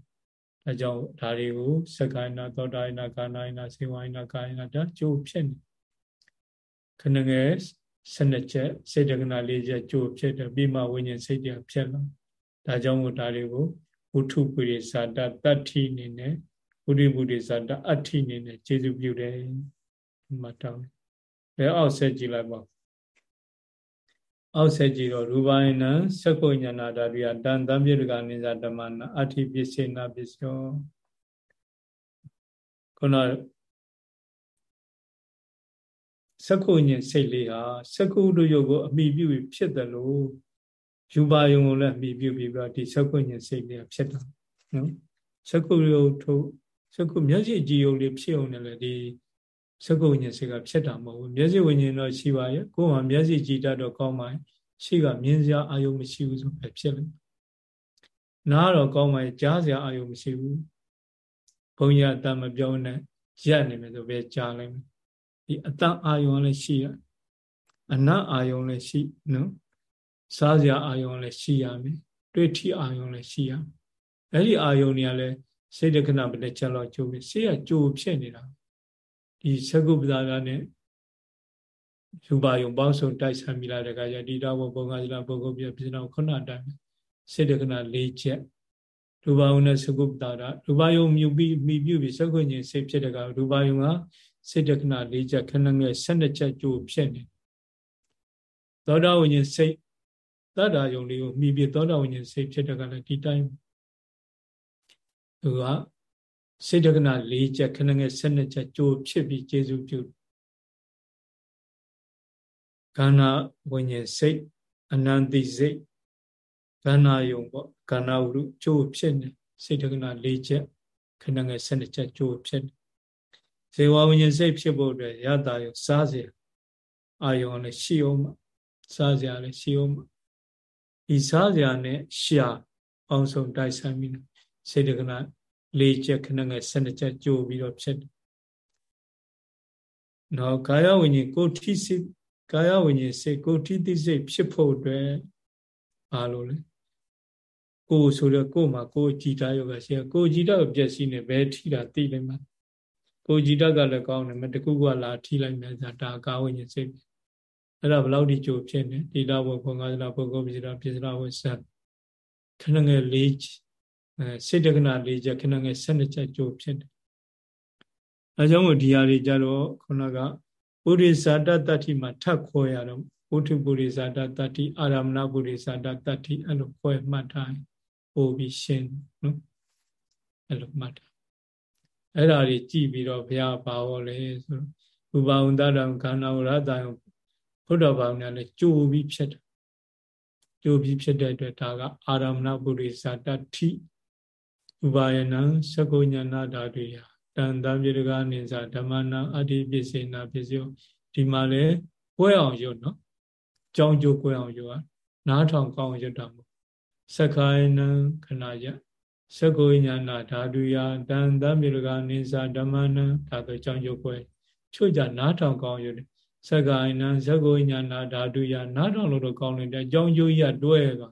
အဲကြောင့်ဒါတွေကိုစက္ကိုင်းနာသောတာယနာကာနာယနာစေဝိုင်းနာကာယနာဒါကြိုးဖြစ်နေခဏငယ် ၁၂ချက်စေတကနာ၄ချက်ကြိုးဖြစ်တယ်ပြီးမှဝိညာဉ်စိတ်တွေဖြစ်လာဒါကြောင့်မို့ဒါတွေကိုဝုထုပုရိသတာတတ္ထိနေနဲ့ဝိရိပုရိသတာအဋ္ဌိနေနဲ့ကျေစုပြုတယ်မှတ်တော့ဘယ်အောက်ဆက်ကြည့်လိုက်ပါအောက်ဆက်ကြည့်တော့ရူပယနံသက္ကုညနာဓာတုယတန်တံပြေတကနိစ္စဓမ္မနာအဋ္ဌိပစ္စေနာပစ္စယောခုန သက္ကုညင်စိတ်လေးဟာသက္ကုတို့ယုတ်ကိုအမိပြုဖြစ်တယ်လို့ယူပါယုံကိုလည်းအမိပြုပြီးတော့ဒီသက္ကုညင်စိတ်လေးဖြစ်တာနော်သက္ကုယုတ်ထုတ်သက္ကုမျက်စိကြည်ယုတ်လေးဖြစ်အောင်လည်းဒီစကုဝိညာဉ်စိတ်ကဖြစ်တာမဟုတ်ဘူးမျက်စိဝိညာဉ်တော့ရှိပါရဲ့ကိုယ်မှာမျက်စိကြည်တတ်တော့ကောင်းပါရဲ့ရှိကမြင်စရာအာယုံမရှိဘူးဆိုပဲဖြစ်လိမ့်နားတော့ကောင်းပါရဲ့ကြားစရာအာယုံမရှိဘူးဘုံရအတမပြောနဲ့ရက်နေမယ်ဆိုပဲကြားလိုက်မယ် ဒီအတအာယုံလည်းရှိရအနတ်အာယုံလည်းရှိနော်စားစရာအာယုံလည်းရှိရမယ်တွေ့ထီအာယုံလည်းရှိရအဲ့ဒီအာယုံတွေကလည်းစိတ်တခဏပဲချက်တော့ကြိုးပြီးစိတ်ကကြိုးဖြစ်နေတာဒီသကုပ္ပဒါကနဲ့ယူပါယုံပေါင်းစုံတိုက်ဆိုင်မိလာတဲ့အခါကျဒီတော့ဘုံကစလာပုဂ္ဂိုလ်ပြပြတော့ခုနတိုင်းစေတကနာ၄ချက်ရူပါယုံနဲ့သကုပ္ပဒါရရူပါယုံမြူပြီးမိပြုပြီးသကုညင်စိတ်ဖြစ်တဲ့ကရူပါယုံက စေတကနာ၄ချက်ခဏငယ်၁၂ချက်ကြိုးဖြစ်နေသောတာဝိညာဉ်စိတ်တတ္တာယုံလေးကိုမိပြီးသောတာဝိညာဉ်စိတ်ဖြစ်တဲ့ကလည်းဒီတိုင်းသူကစေတကနာ၄ချက်ခဏငယ်၁၂ချက်ကြိုးဖြစ်ပြီးကျေစုပြုခန္ဓာဝိညာဉ်စိတ်အနန္တိစိတ်ခန္ဓာယုံပေါ့ခန္ဓာဝရုကြိုးဖြစ်နေစေတကနာ၄ချက်ခဏငယ်၁၂ချက်ကြိုးဖြစ်နေ ဇေဝဝိညာဉ်စိတ်ဖြစ်ဖို့အတွက်ရတာယုံစားစေအာယုံလည်းရှိအောင်မစားစရာလည်းရှိအောင်မဒီစားစရာနဲ့ရှာအောင်ဆုံးတိုက်ဆိုင်ပြီးစေတကနာလေးချက်ခဏငယ်၁၂ချက်ကြိုပြီးတော့ဖြစ်တယ်။နော်ကာယဝိညာဉ်ကိုထိစိကာယဝိညာဉ်စိတ်ကိုထိသိစိတ်ဖြစ်ဖို့အတွက်ဘာလို့လဲကိုယ်ဆိုတော့ကိုယ်မှာကိုယ်ကြည်တာယောဂရှိရကိုယ်ကြည်တာကိုပြည့်စည်နေဘယ်ထိတာသိလိမ့်မယ် ကိုယ်ကြည်တာကလည်းကောင်းတယ်မတကူကလာထိလိုက်မယ်ဆိုတာဒါကာဝိညာဉ်စိတ်အဲ့ဒါဘယ်လောက်ဒီကြိုဖြစ်နေတိတာဘုံဘုံငါးစလာဘုံကိုပစ္စရာပစ္စရာဝဆတ်ခဏငယ်လေးအဲစေတကနာလေးချက်ခဏငယ်၁၂ချက်ကြိုဖြစ်တယ်အဲကြောင့်မို့ဒီဟာတွေကြတော့ခုနကပုရိသတတ္တိမှာထပ်ခေါ်ရတော့ဝုထုပုရိသတတ္တိအာရမဏပုရိသတတ္တိအဲ့လိုခေါ်မှတ်ထားပို့ပြီးရှင်းနော်အဲ့လိုမှတ်ထား အဲ့ဒါတွေကြည့်ပြီးတော့ဘုရားပါဟောလဲဆိုဥပဝန္တရံခန္ဓာဝရတံဘုဒ္ဓဘာဝနာလည်းကြိုပြီးဖြစ်တယ်ကြိုပြီးဖြစ်တဲ့အတွက်ဒါကအာရမဏပုရိသတတ္တိဥပါယနံသကုညနာဓာတုယတန်တပြေတကားနိစ္စဓမ္မနာအတ္တိပစ္စေနာပစ္စယောဒီမှာလေကိုယ်အောင်ရုပ်နော်ကြောင်းကျိုးကိုယ်အောင်ရုပ်ကနားထောင်ကောင်းရုပ်တာမို့သက္ခိုင်နံခဏယ သကုညနာဓာတုယတန်တပြေတကားနိစ္စဓမ္မနာဒါဆိုကြောင်းကျိုးကိုယ်ချို့ကြနားထောင်ကောင်းရုပ်တယ်သက္ကိုင်နံသက္ကိုညနာဓာတုယနားထောင်လို့တော့ကောင်းတယ်အကြောင်းကျိုးကြီးကတွဲက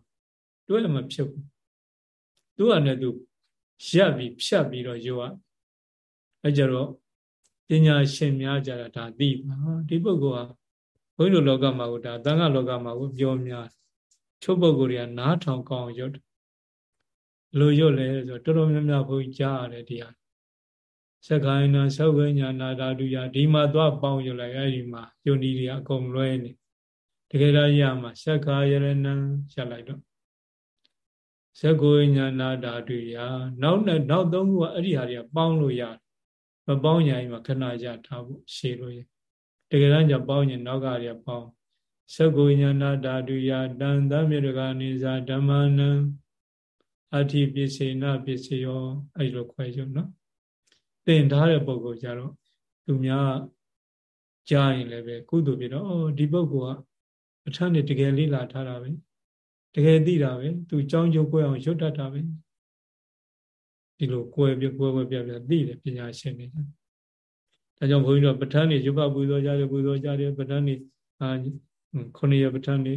တွဲမဖြစ်ဘူးသူကလည်းသူရပ်ပြီးဖြတ်ပြီးတော့ယောအဲကြတော့ပညာရှင်များကြတာဒါသိပါဒီပုဂ္ဂိုလ်ဟာဘုန်းကြီးတို့လောကမှာကိုဒါသံဃာလောကမှာကိုပြောများချုပ်ပုဂ္ဂိုလ်တွေကနားထောင်ကောင်းရွတ် လိုရွတ်လဲဆိုတော်တော်များများဘုန်းကြီးကြားရတယ်ဒီဟာစခိုင်းနာသောဝိညာဏဓာတုယဒီမှာသွားပေါင်းရွတ်လိုက်အဲဒီမှာယုန်ဒီတွေအကုန်လွဲနေတကယ်တော့ရမှာစက္ခာယရဏံဆက်လိုက်တော့ဇဂဝိညာဏဓာတုယနောက်နဲ့နောက်သုံးခုကအဲ့ဒီဟာတွေကပေါင်းလို့ရတယ်မပေါင်းညာရင်မခဏကြထားဖို့ရှည်လို့ရတကယ်တမ်းကျပေါင်းရင်နောက်ကတွေပေါင်းသဂဝိညာဏဓာတုယတန်တမြေတကာနိဇာဓမ္မနံ အဋ္ဌိပစ္စေနပစ္စယောအဲ့လိုခွဲကြနော်သင်ထားတဲ့ပုံကိုကြတော့သူများကြားရင်လည်းပဲကုသိုလ်ပြတော့အော်ဒီပုဂ္ဂိုလ်ကပဋ္ဌာန်းနေတကယ်လေးလာထားတာပဲတကယ်သိတာပဲသူကြောင်းကျိုးကိုအောင်ရွတ်တတ်တာပဲဒီလိုကိုယ်ပြကိုယ်ပဲပြပြသိတယ်ပညာရှင်တွေဒါကြောင့်ဘုန်းကြီးတို့ပဋ္ဌာန်းနေရုပ်ပပူဇော်ကြတယ်ပူဇော်ကြတယ်ပဋ္ဌာန်းနေအာခုနှစ်ရပဋ္ဌာန်းနေ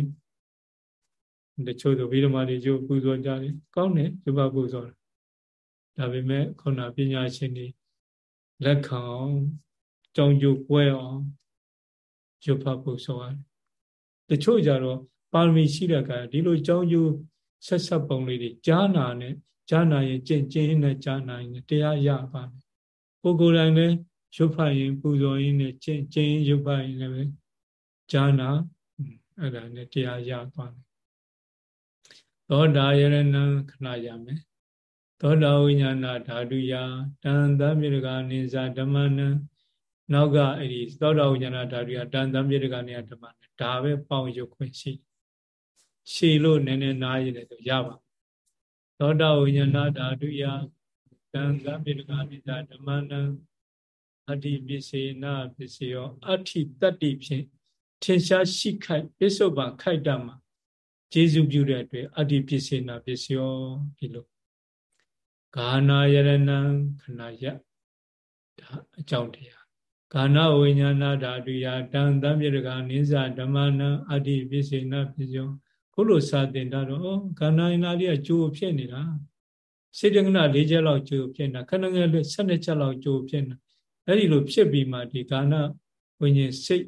တချို့ဆိုဗိဓမာတွေကျိုးပူဇော်ကြတယ်ကောင်းတယ်ရုပ်ပပူဇော်ဒါပေမဲ့ခုနပညာရှင်တွေလက်ခံအောင်ကြောင်းကျိုးကွဲအောင်ရုပ်ပပူဇော်ရတယ်တချို့ကြတော့ပါရမီရှိတဲ့အခါဒီလိုကြောင်းကျိုးဆက်ဆက်ပုံလေးတွေကြားနာနဲ့ကြားနာရင်ကျင့်ကျင့်နဲ့ကြားနာရင်တရားရပါမယ်ကိုယ်ကိုယ်တိုင်လည်းရုပ်ဖတ်ရင်ပူဇော်ရင်းနဲ့ကျင့်ကျင့်ရုပ်ဖတ်ရင်လည်းကြားနာအဲ့ဒါနဲ့တရားရသွားတယ် သောတာယရဏံခဏရမယ်သောတာဝိညာဏဓာတုယတန်တမြေတကာနိစ္စဓမ္မနံနောက်ကအဲ့ဒီသောတာဝိညာဏဓာတုယတန်တမြေတကာနိယဓမ္မနံဒါပဲပေါင်းရုပ်ခွင့်ရှိရှည်လို့နည်းနည်းနားရည်တယ်ဆိုရပါသောတာဝိညာဏဓာတုယတံသပိရကနိစ္စဓမ္မနံအတ္တိပစ္စေနပစ္စယောအတ္ထိတတ္တိဖြင့်ထင်ရှားရှိခိုက်ပစ္စုပန်ခိုက်တမှာ ကျေစုပြုတဲ့အတွက်အတ္တိပစ္စေနပစ္စယောဒီလိုဂာနာယရဏံခဏယဒါအကြောင်းတရားဂာနဝိညာဏဓာတုယတံသံပြေရကနိစ္စဓမ္မနံအတ္တိပစ္စေနပစ္စယောခုလိုစာတင်တာတော့ခန္ဓာအင်္ဂါလေးကကြိုးဖြစ်နေတာစေတကနာ၄ချက်လောက်ကြိုးဖြစ်နေတာခဏငယ်လေး၁၂ချက်လောက်ကြိုးဖြစ်နေတာအဲ့ဒီလိုဖြစ်ပြီးမှဒီကာဏဝိညာဉ်စိတ်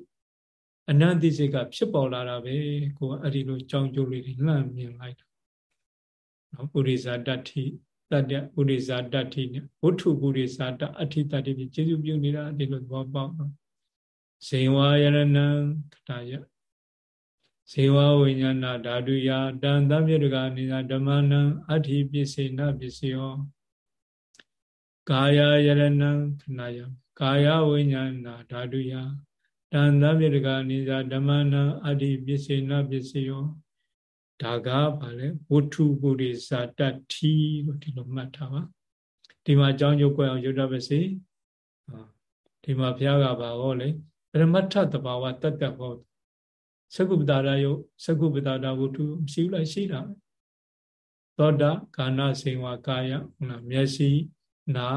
အနန္တိစိတ်ကဖြစ်ပေါ်လာတာပဲကိုအဲ့ဒီလိုကြောင်းကြိုးလေးတွေလှမ်းမြင်လိုက်တာနော်ပုရိသတ္တိတတ္တပုရိသတ္တိနဲ့ဝဋ္ထုပုရိသတ္တအဋ္ဌိတတ္တိဖြစ်ကျေစုပြုနေတာဒီလိုသဘောပေါက်တော့ဇေဝယရဏံခတာယဇေဝဝိညာဏဓာတုယတန်တမြေတကနိသဓမ္မနံအဋ္ဌိပစ္စေနပစ္စယောကာယယရဏံခဏယကာယဝိညာဏဓာတုယ တန်တမြေတကနိသဓမ္မနံအဋ္ဌိပစ္စေနပစ္စယောဒါကဘာလဲဝတ္ထုပုရိသတတ္ထိလို့ဒီလိုမှတ်ထားပါဒီမှာအကြောင်းကျုပ်ကွယ်အောင်ရွတ်တတ်ပါစေဒီမှာဘုရားကဘာဟောလဲပရမတ္ထတဘာဝတတ္တဟောသကုပ္ပတာရယုတ်သကုပ္ပတာရဝတ္ထုမရှိဘူးလားရှိတာသောတာကာဏစေဝကာယဟုတ်လားမျက်စိနာ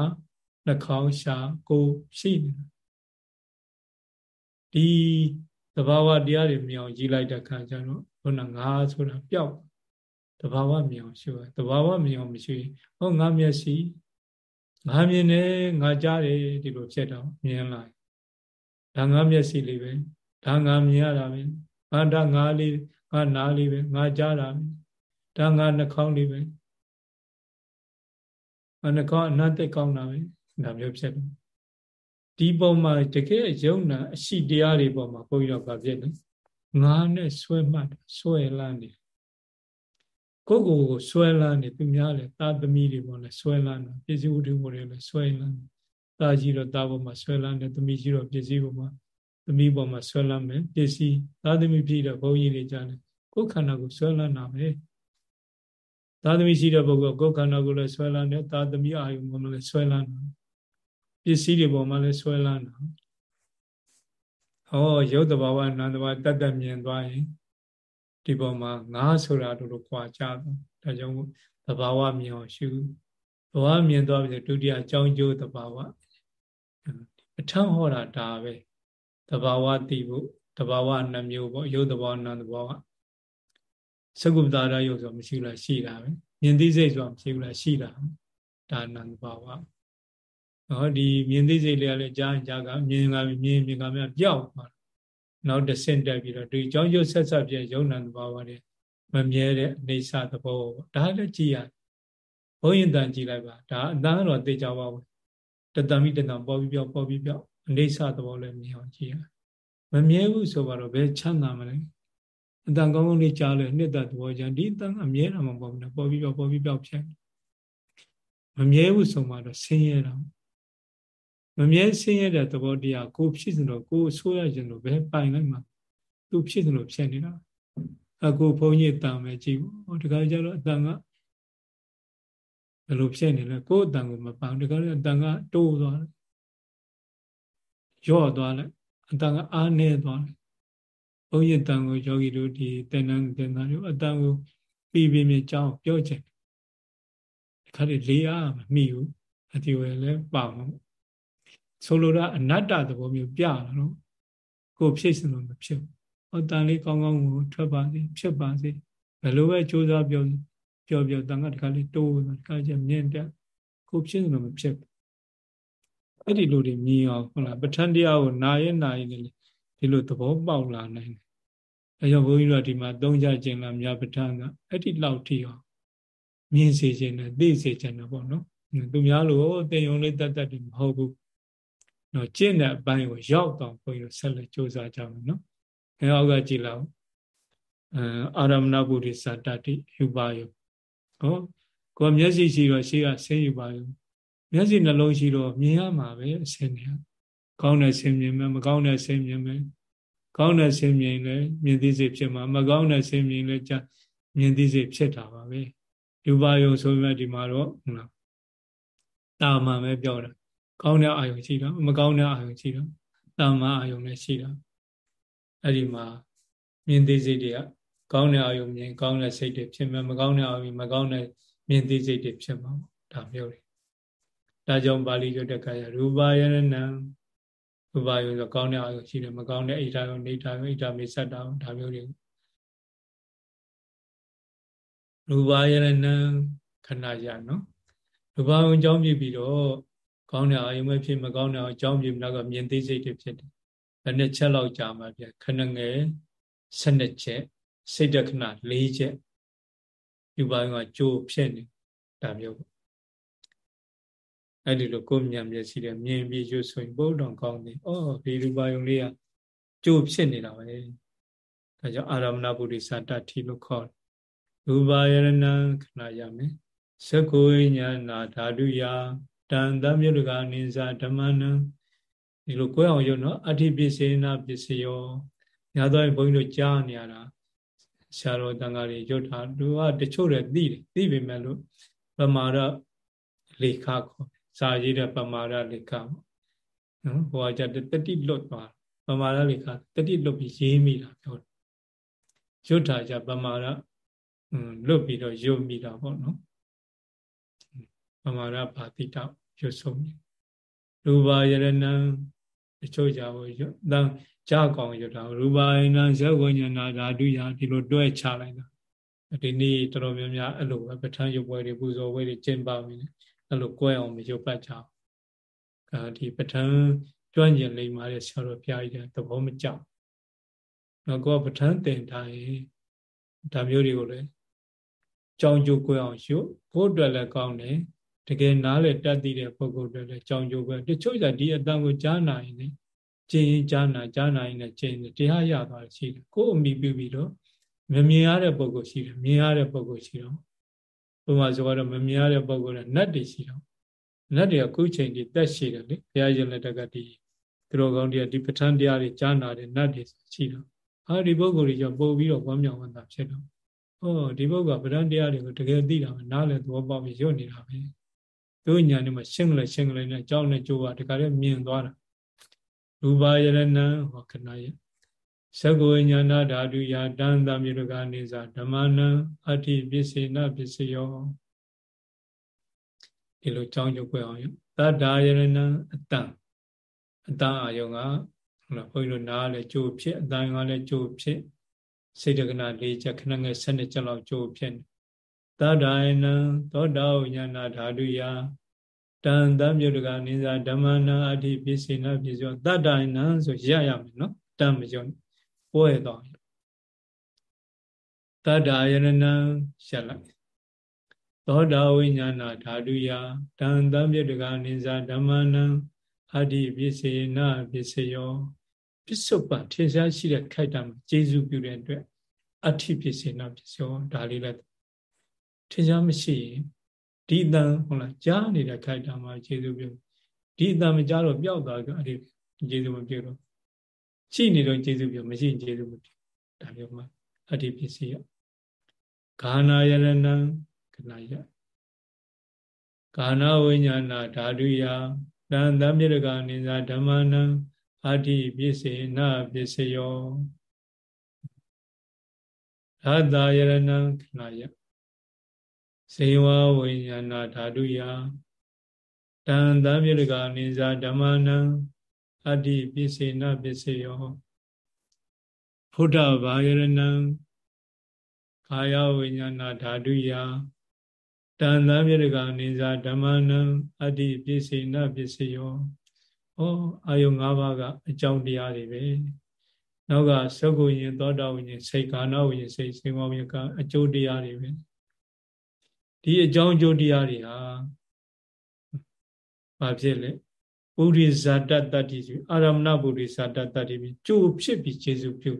နှာခေါင်းရှာကိုယ်ရှိနေတာ ဒီသဘာဝတရားတွေမြောင်ကြည့်လိုက်တဲ့အခါကျတော့ခုနငါဆိုတာပျောက်သဘာဝမြောင်ရှိရသဘာဝမြောင်မရှိဟောငါမျက်စိငါမြင်တယ်ငါကြားတယ်ဒီလိုဖြစ်တော့မြင်လိုက်ဒါငါမျက်စိလေးပဲဒါငါမြင်ရတာပဲငါဒါငါလေးငါနားလေးပဲငါကြားတာပဲဒါငါနှာခေါင်းလေးပဲငါနှာခေါင်းအနတ်သက်ကောင်းတာပဲဒါမျိုးဖြစ်တယ် ဒီပုံမှာတကယ်ယုံနာအရှိတရားတွေပုံမှာဘုန်းကြီးတို့ဗာဖြစ်တယ်ငါနဲ့ဆွဲမှတ်ဆွဲလန်းနေကိုယ့်ကိုယ်ကိုဆွဲလန်းနေသူများလေသာသမီတွေပေါ်လဲဆွဲလန်းတာပစ္စည်းဝတ္ထုပေါ်လဲဆွဲလန်းတာကြီးတော့တာပေါ်မှာဆွဲလန်းတယ်သမီးကြီးတော့ပစ္စည်းပေါ်မှာသမီးပေါ်မှာဆွဲလန်းမယ်ပစ္စည်းသာသမီဖြစ်တဲ့ဘုန်းကြီးတွေကြားတယ်ကိုယ်ခန္ဓာကိုဆွဲလန်းတာပဲသာသမီရှိတဲ့ပုဂ္ဂိုလ်ကိုယ်ခန္ဓာကိုလည်းဆွဲလန်းတယ်သာသမီအာယုံပေါ်မှာလည်းဆွဲလန်းတာ ပစ္စည်းတွေပေါ်မှာလည်းဆွဲလန်းတာဟောရုပ်တဘာဝနန္တဘာတတ်တတ်မြင်သွားရင်ဒီပေါ်မှာငါဆိုတာတို့လိုကြွားကြတော့ဒါကြောင့်သဘာဝမြင်အောင်ရှုဘဝမြင်သွားပြီဒုတိယအကြောင်းကျိုးသဘာဝအထံဟောတာဒါပဲသဘာဝတည်ဖို့သဘာဝနှမျိုးပေါ့ရုပ်သဘာဝနာသဘာဝသကုပ္ပတာရယုတ်ဆိုမရှိလားရှိတာပဲမြင်သိစိတ်ဆိုမရှိဘူးလားရှိတာဒါနံသဘာဝ ဟောဒီမြင်သိစိတ်လေးကလည်းကြားကြားကမြင်ကမြင်မြင်ကမြပျောက်သွားနောက်တစ်ဆင့်တက်ပြီးတော့ဒီကြောင်းရုပ်ဆက်ဆက်ပြရုံနံသဘာဝတွေမမြဲတဲ့အိဋ္ဌသဘောပေါ့ဒါလည်းကြည်ရဘုန်းရင်တန်ကြည်လိုက်ပါဒါအတန်းတော့သိကြပါဘူးတတမိတတံပေါ်ပြီးပြောက်ပေါ်ပြီးပြောက်အိဋ္ဌသဘောလည်းမြင်အောင်ကြည်ရမမြဲဘူးဆိုတော့ဘယ်ချမ်းသာမလဲအတန်ကောင်းကောင်းလေးကြားလဲနှစ်သက်သဘောကြဒီအတန်အမြဲတာမပေါ့ဘူးနော်ပေါ်ပြီးပြောက်ပေါ်ပြီးပြောက်ဖြစ်မမြဲဘူးဆိုမှတော့ဆင်းရဲတာ မမြဲဆင်းရဲတဲ့သဘောတရားကိုဖြစ်စလို့ကိုဆိုးရခြင်းလို့ပဲပိုင်လိုက်မှာသူဖြစ်စလို့ဖြစ်နေတာအခုဘုန်းကြီးတန်မယ်ကြည့်ဘူးတခါကျတော့အတန်ကဘယ်လိုဖြစ်နေလဲကိုယ်အတန်ကိုမပန်းတခါကျအတန်ကတိုးသွားတယ်ရော့သွားတယ်အတန်ကအားနေသွားတယ်ဘုန်းကြီးတန်ကိုယောဂီတို့ဒီတင်နန်းတင်သားတို့အတန်ကိုပြီးပြီးမြကြောင်းပြောချင်တခါလေလေးအားမမိဘူးအတီဝယ်လည်းပါမှာ ဆိုလိုတာအနတ္တသဘောမျိုးပြတာနော်ကိုဖြစ်စလို့မဖြစ်ဘူးအတန်လေးကောင်းကောင်းကိုထွက်ပါစေဖြစ်ပါစေဘယ်လိုပဲကြိုးစားပြောပြောပြောတန်ကတခါလေးတိုးတခါကျမြင့်တက်ကိုဖြစ်စလို့မဖြစ်ဘူးအဲ့ဒီလိုတွေမြင်အောင်ဟုတ်လားပဋ္ဌာန်းတရားကိုနာရဲနာရဲလေဒီလိုသဘောပေါက်လာနိုင်တယ်အဲကြောင့်ဘုန်းကြီးတို့ဒီမှာသုံးကြခြင်းလားမြတ်ပဋ္ဌာန်းကအဲ့ဒီလောက်ထိအောင်မြင်စေခြင်းနဲ့သိစေခြင်းနဲ့ပေါ့နော်သူများလိုတင်ယုံလေးတတ်တတ်တယ်မဟုတ်ဘူး နော်ကျင့်တဲ့အပိုင်းကိုရောက်တော့ဘုန်းကြီးတို့ဆက်လက်စူးစမ်းကြမယ်နော်အဲအောက်ကကြည့်လောက်အဲအာရမဏဗုဒ္ဓစာတတိယူပါယဟောကိုမျက်စိရှိတော့ရှေ့ကဆင်းယူပါယမျက်စိနှလုံးရှိတော့မြင်ရမှာပဲအစင်းနေကောင်းတဲ့ဆင်းမြင်မယ်မကောင်းတဲ့ဆင်းမြင်မယ်ကောင်းတဲ့ဆင်းမြင်လည်းမြင်သိစိတ်ဖြစ်မှာမကောင်းတဲ့ဆင်းမြင်လည်းကြာမြင်သိစိတ်ဖြစ်တာပါပဲယူပါယဆိုပေမဲ့ဒီမှာတော့ဟုတ်လားတာမှန်ပဲပြောတာ ကောင်းတဲ့အာယုံရှိတော့မကောင်းတဲ့အာယုံရှိတော့တာမအာယုံလည်းရှိတာအဲ့ဒီမှာမြင်သိစိတ်တွေကကောင်းတဲ့အာယုံမြင်ကောင်းတဲ့စိတ်တွေဖြစ်မယ်မကောင်းတဲ့အာယုံမကောင်းတဲ့မြင်သိစိတ်တွေဖြစ်မှာပေါ့ဒါမျိုးတွေဒါကြောင့်ပါဠိရွတ်တဲ့ခါကျရူပါယရဏံရူပါယုံဆိုကောင်းတဲ့အာယုံရှိတယ်မကောင်းတဲ့အိဋ္ဌာယုံနေဋ္ဌာယုံအိဋ္ဌာမေစတ္တာဒါမျိုးတွေရူပါယရဏံခဏရနော်ရူပါယုံကြောင်းပြပြီးတော့ ကောင်းတဲ့အာယုံပဲဖြစ်မကောင်းတဲ့အာယုံကြောင်းပြနောက်ကမြင်သိစိတ်တွေဖြစ်တယ်ဘယ်နှစ်ချက်လောက်ကြာမှာပြခဏငယ်12ချက်စိတ်တခဏ4ချက်ယူပိုင်းကကြိုးဖြစ်နေဒါမျိုးပေါ့အဲ့ဒီလိုကိုယ်ဉာဏ်မျက်စိနဲ့မြင်ပြီးရွဆိုရင်ဘုဒ္ဓံကောင်းတယ်။အော်ဒီရူပါယုံလေးကကြိုးဖြစ်နေတာပဲ။ဒါကြောင့်အာရမဏပုရိသတ္တိလို့ခေါ်တယ်။ရူပါယရဏခဏရမယ်။သကုဉာဏဓာတုယ တန်တမြုလကနိစ္စဓမ္မနံဒီလိုကိုယ်အောင်ရုံနော်အဋ္ဌိပစ္စေနာပစ္စယောညာတော့ဘုန်းကြီးတို့ကြားနေရတာဆရာတော်တန်ဃာတွေရုတ်တာသူကတချို့တွေသိတယ်သိပေမဲ့လို့ပမာဒလေခခေါ်စာရေးတဲ့ပမာဒလေခပေါ့နော်ဟိုကကြတတိလွတ်သွားပမာဒလေခတတိလွတ်ပြီးရေးမိတာပြောတယ်ရွတ်တာကြပမာဒလွတ်ပြီးတော့ယုတ်မိတာပေါ့နော်ပမာဒဘာတိတ ရွတ်ဆုံးရူပါယရဏံတချို့ကြဖို့ရွတ်တန်ကြကောင်ရွတ်တာရူပါယနံဇဝဉ္ဇနာဓာတုယဒီလိုတွဲချလိုက်တာဒီနေ့တော်တော်များများအဲ့လိုပဲပဋ္ဌာန်းရုပ်ပွဲတွေပူဇော်ပွဲတွေကျင့်ပါမယ်အဲ့လိုကွဲအောင်မရုပ်ပတ်ကြအောင်ဒီပဋ္ဌာန်းကျွမ်းကျင်လိမ္မာတဲ့ဆရာတော်ဘုရားကြီးတဲ့သဘောမကျတော့ကိုယ်ကပဋ္ဌာန်းသင်ထားရင်ဒါမျိုးတွေကိုလည်းကြောင်းကျိုးကွဲအောင်ရှုကိုယ်အတွက်လည်းကောင်းတယ် တကယ်နားလေတတ်သိတဲ့ပုဂ္ဂိုလ်တွေလည်းကြောင်းကျိုးကွဲတချို့ကဒီအတန်ကိုကြားနာရင်လည်းကျင်ရင်ကြားနာကြားနာရင်လည်းကျင်တယ်တရားရသွားရှိတယ်ကိုယ်အမိပြုပြီးတော့မမြင်ရတဲ့ပုဂ္ဂိုလ်ရှိတယ်မြင်ရတဲ့ပုဂ္ဂိုလ်ရှိတော့ဘုရားဆိုတော့မမြင်ရတဲ့ပုဂ္ဂိုလ်ကနတ်တွေရှိတော့နတ်တွေကခုချိန်ဒီတက်ရှိတယ်လေဘုရားရှင်လက်ထက်ကဒီသူတော်ကောင်းတွေကဒီပဋ္ဌာန်းတရားတွေကြားနာတဲ့နတ်တွေရှိတော့ဟာဒီပုဂ္ဂိုလ်တွေကြောင့်ပို့ပြီးတော့ဝမ်းမြောက်ဝမ်းသာဖြစ်တော့ဟောဒီပုဂ္ဂိုလ်ကပဋ္ဌာန်းတရားတွေကိုတကယ်သိတာပဲနားလည်သဘောပေါက်ပြီးရွတ်နေတာပဲ သူညာနေမှာရှင်းကလေးရှင်းကလေးနဲ့ကြောင်းနဲ့ကြိုးပါတခါလေးမြင်သွားတာရူပါယရဏံဟောခဏရဲ့သကုဝိညာဏဓာတုယာတန်တမြေတကနေစာဓမ္မနံအဋ္ဌိပစ္စေနပစ္စယောဒီလိုကြောင်းကြွယ်အောင်ရသတ္တာယရဏံအတန်အတန်အာယုံကဟုတ်လားဘုန်းကြီးတို့နားလည်းကြိုးဖြစ်အတန်ကလည်းကြိုးဖြစ်စိတ်တကနာ၄ချက်ခဏငယ်၁၂ချက်လောက်ကြိုးဖြစ် သတ္တာယနံသောတာဝိညာဏဓာတုယာတန်တမြုတ်တကနိစ္စဓမ္မနာအဋ္ဌိပစ္စေနပစ္စယောတတ္တာယနံဆိုရရမယ်နော်တန်မကျော်ပွဲတော့တတ္တာယရဏံရှက်လိုက်သောတာဝိညာဏဓာတုယတံတံပြတကနိစ္စဓမ္မနံအတ္တိပစ္စေနပစ္စယောပစ္စုပန်ထင်ရှားရှိတဲ့ခိုက်တာမှာကျေစုပြုတဲ့အတွက်အတ္တိပစ္စေနပစ္စယောဒါလေးလည်း ထင်ရှားမရှိရင်ဒီတန်ဟုတ်လားကြားနေတဲ့ခိုက်တာမှာကျေစုပြုဒီတန်မကြားတော့ပျောက်သွားကြအဲ့ဒီကျေစုမပြုတော့ရှိနေတော့ကျေစုပြုမရှိရင်ကျေစုမပြုဒါမျိုးမှာအတ္တိပစ္စည်းရဂာနာယရဏံခဏရကာနဝိညာဏဓာတုယတန်တမြေတကနိဇာဓမ္မနံအတ္တိပစ္စေနပစ္စယောရတယရဏံခဏယ ဇေဝဝိညာဏဓာတုယတန်တမြေတကနိဇာဓမ္မနံအတ္တိပစ္စေနပစ္စယောဖုဒ္ဓဘာယရဏံကာယဝိညာဏဓာတုယတန်သမြေတကနေစာဓမ္မနံအတ္တိပစ္စေနပစ္စယောဩအာယု၅ပါးကအကြောင်းတရားတွေပဲနောက်ကသုတ်ကိုရင်သောတာဝိညာဉ်စိတ်ကာနဝိညာဉ်စိတ်စေမောဝိညာဉ်ကအကျိုးတရားတွေပဲ ဒီအကြောင်းအကျိုးတရားတွေဟာဘာဖြစ်လဲပုရိဇာတတ္တိဆိုအာရမဏပုရိဇာတတ္တိပြီးကြိုးဖြစ်ပြီးခြေစုပြု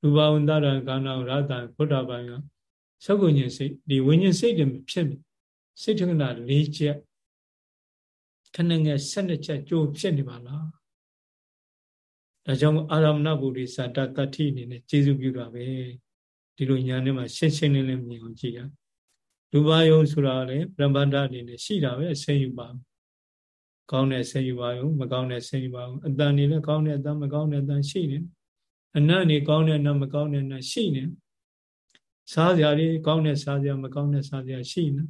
လူဘဝန္တရံကာဏရတံဘုဒ္ဓဘာယသုတ်ကိုဉ္စိတ်ဒီဝိညာဉ်စိတ်တွေဖြစ်ပြီစိတ်ထကနာ၄ချက်ခဏငယ်၁၂ချက်ကြိုးဖြစ်နေပါလားဒါကြောင့်အာရမဏဗုဒ္ဓစာတတတိအနေနဲ့ကျေစုပြုတာပဲဒီလိုညာနဲ့မှရှင်းရှင်းလင်းလင်းမြင်အောင်ကြည့်ရ လူပါယုံဆိုတာလေပြမ္ပန္တအနေနဲ့ရှိတာပဲအစင်ယူပါကောင်းတဲ့ဆင်ယူပါယုံမကောင်းတဲ့ဆင်ယူပါယုံအတန်နေလည်းကောင်းတဲ့အတန်မကောင်းတဲ့အတန်ရှိနေအနတ်နေကောင်းတဲ့အနတ်မကောင်းတဲ့အနတ်ရှိနေစားစရာတွေကောင်းတဲ့စားစရာမကောင်းတဲ့စားစရာရှိနေ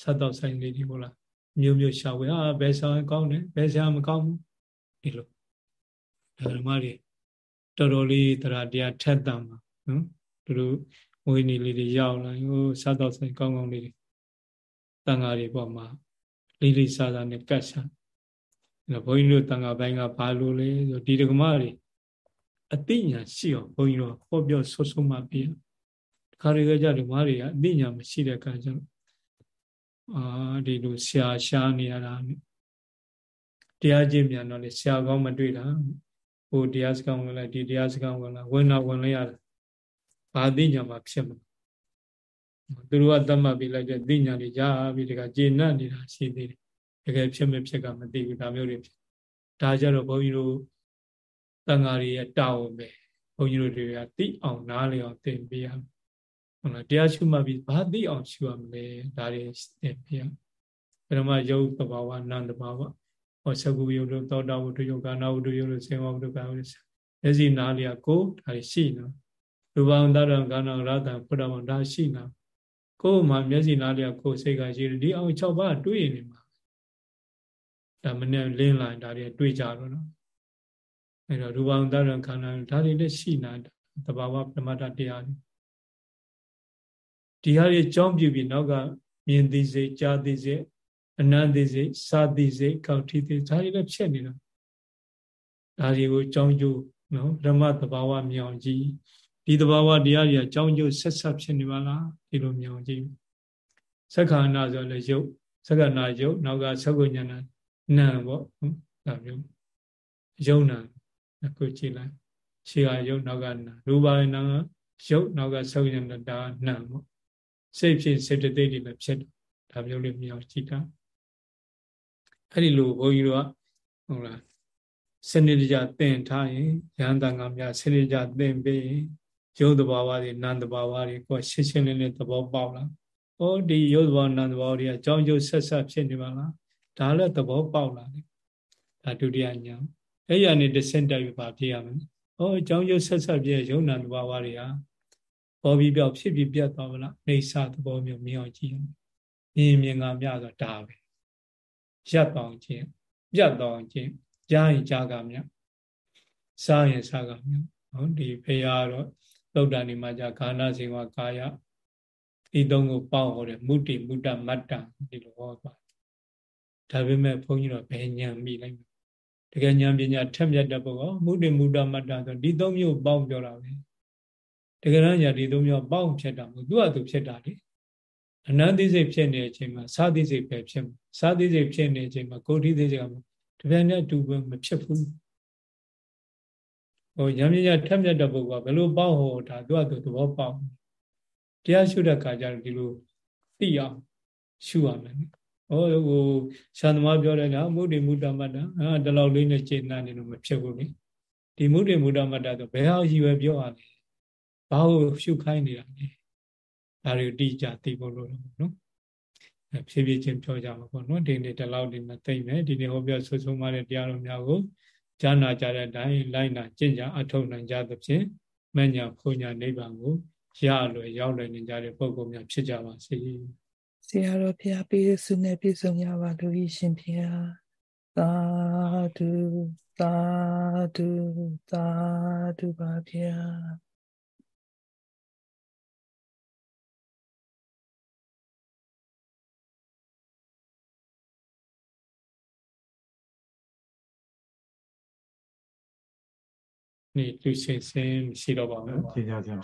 စားတော့ဆိုင်လေးဒီဟုတ်လားမျိုးမျိုးရှာဝယ်အာဘယ်စားကောင်းတယ်ဘယ်စားမကောင်းဘူးဒီလိုဓမ္မတွေတော်တော်လေးတရားတရားထက်တန်ပါနော်သူတို့ ဝိနည်းလေးတွေရောက်လာဟိုစားတော့ဆိုင်ကောင်းကောင်းလေးတွေတန်ဃာတွေပေါ်မှာလေးလေးစားစားနဲ့ကတ်စားအဲ့တော့ဘုန်းကြီးတို့တန်ဃာဘိုင်းကဘာလို့လဲဆိုဒီဓမ္မတွေအသိဉာဏ်ရှိအောင်ဘုန်းကြီးတို့ဟောပြောဆွဆုံးမှပြခါရီကကြဓမ္မတွေကအသိဉာဏ်မရှိတဲ့အခါကျတော့အာဒီလိုဆရာရှားနေရတာတရားကျင့်မြန်တော့လေဆရာကောင်းမတွေ့တာဟိုတရားစကားဝင်လိုက်ဒီတရားစကားဝင်လာဝင်တော့ဝင်လိုက်ရတယ် ဘာသိညာမှာဖြစ်မှာသူတို့ကသတ်မှတ်ပြီးလိုက်တဲ့သိညာတွေကြာပြီးတကကျေနပ်နေတာရှိသေးတယ်တကယ်ဖြစ်မဖြစ်ကမသိဘူးဒါမျိုးတွေဖြစ်ဒါကြတော့ဘုန်းကြီးတို့တန်ဃာတွေရဲ့တာဝန်ပဲဘုန်းကြီးတို့တွေကသိအောင်နားလည်အောင်သင်ပေးရမယ်ဟုတ်လားတရားရှုမှတ်ပြီးဘာသိအောင်ရှုရမလဲဒါတွေသင်ပေးရပရမယုတ်တဘာဝနန္တဘာဝဟောသကုယုတ်လို့သောတာဝတ္ထုယုတ်ကာနာဝတ္ထုယုတ်လို့စေဝဝတ္ထုကာဝတ္ထုမျက်စိနားလျာကိုဒါတွေရှိနော် ရူပံတရံခန္ဓာရတံဖုဒ္ဓံဒါရှိနာကိုယ်မှမျက်စိနားလျာကိုယ်စိတ်ကရှိတယ်ဒီအောင်6ပါးတွေးနေမှာဒါမနဲ့လင်းလာဒါတွေတွေးကြတော့နော်အဲတော့ရူပံတရံခန္ဓာဒါတွေလည်းရှိနာတဘာဝပရမတ္တတရားတွေဒီဟာတွေကြောင်းပြပြီးနောက်ကမြင်သိစေကြားသိစေအနန္တိစေစာသိစေကောက်ထိသိဒါတွေလည်းဖြစ်နေတာဒါတွေကိုကြောင်းကျိုးနော်ဓမ္မတဘာဝမြောင်ကြည့် ဒီတဘာဝတရားတွေအကြောင်းကျိုးဆက်ဆက်ဖြစ်နေပါလားဒီလိုမြောင်ကြည့်သက္ခဏာဆိုလည်းယုတ်သက္ခဏာယုတ်နောက်ကသက္ကုညနာနာပေါ့ဒါမျိုးယုံနာအခုကြည့်လိုက်ခြေကယုတ်နောက်ကနာရူပနာယုတ်နောက်ကသက္ကုညနာဒါနာပေါ့စိတ်ဖြစ်စေတသိက်တွေလည်းဖြစ်ဒါမျိုးလေးမြောင်ကြည့်တာအဲ့ဒီလိုဘုန်းကြီးတို့ကဟုတ်လားစနစ်တကျသင်ထားရင်ရဟန္တာငါများစနစ်တကျသင်ပေးရင် ရုပ်တဘာဝတွေနာမ်တဘာဝတွေကိုရှင်းရှင်းလင်းလင်းသဘောပေါက်လား။ဩဒီရုပ်တဘာဝနာမ်တဘာဝတွေအကြောင်းကျိုးဆက်ဆက်ဖြစ်နေပါလား။ဒါလည်းသဘောပေါက်လာတယ်။ဒါဒုတိယညာ။အဲ့ရနေတဆင့်တက်ပြီးပါပြရမယ်။ဩအကြောင်းကျိုးဆက်ဆက်ပြရုပ်နာမ်တဘာဝတွေဟာပေါ်ပြီးပြောက်ဖြစ်ပြီးပြတ်သွားပါလား။အိဆာသဘောမျိုးမြင်အောင်ကြည့်။မြင်မြင်ကမြဆိုဒါပဲ။ရပ်တောင်ခြင်းပြတ်တောင်ခြင်းကြားရင်ကြားကမြစားရင်စားကမြနော်ဒီဖေရတော့ သုတ်တန်ဒီမှာじゃခန္ဓာစေဝကာယဒီသုံးကိုပေါင်းဟောတယ်မုတိမုတ္တမတ္တဒီလိုဟောပါဒါပေမဲ့ဘုန်းကြီးတော့ဘယ်ဉာဏ်မိလိုက်တကယ်ဉာဏ်ပညာထက်မြက်တဲ့ပုဂ္ဂိုလ်မုတိမုတ္တမတ္တဆိုဒီသုံးမျိုးပေါင်းပြောတာပဲတကယ်တမ်းညာဒီသုံးမျိုးပေါင်းဖြစ်တာမဟုတ်သူ့အတူဖြစ်တာလေအနန္တိစိတ်ဖြစ်နေတဲ့အချိန်မှာသာတိစိတ်ပဲဖြစ်မှာသာတိစိတ်ဖြစ်နေတဲ့အချိန်မှာကိုဋ္ဌိစိတ်ကတပြိုင်တည်းအတူပဲမဖြစ်ဘူး ဟိုဉာဏ်ပညာထက်မြက်တဲ့ပုဂ္ဂိုလ်ကဘယ်လိုပေါက်ဟောဒါသူ့အတူသဘောပေါက်တရားရှုတဲ့ခါကျတော့ဒီလိုသိအောင်ရှုရမယ်ဟောဟိုရှန္သမားပြောတယ်လားမုဒ္ဓိမုဒ္ဓမတ္တဟာဒီလောက်လေးနဲ့ရှင်းနာနေလို့မဖြစ်ဘူးလေဒီမုဒ္ဓိမုဒ္ဓမတ္တဆိုဘယ်ဟာရည်ရွယ်ပြောရလဲဘာလို့ရှုခိုင်းနေတာလဲဒါတွေတိကျသိဖို့လို့နော်ဖြည်းဖြည်းချင်းပြောကြမှာပေါ့နော်ဒီနေ့ဒီလောက်ဒီမှာသိမ့်မယ်ဒီနေ့ဟောပြောဆွဆုံးမတဲ့တရားတော်များကို ဈာနာကြတဲ့အတိုင်းလိုက်နာကျင့်ကြအထောက်နိုင်ကြသဖြင့်မညာဖုန်ညာနိဗ္ဗာန်ကိုရလွယ်ရောက်လွယ်နေကြတဲ့ပုဂ္ဂိုလ်များဖြစ်ကြပါစေဆရာတော်ဖျားပေးဆုနဲ့ပြည့်စုံကြပါလို့ရှင်ဖျားသာဓုသာဓုသာဓုပါဖျား နေ့လူရှင်စင်ရှိတော့ပါမယ်။ဖြေကြခြင်း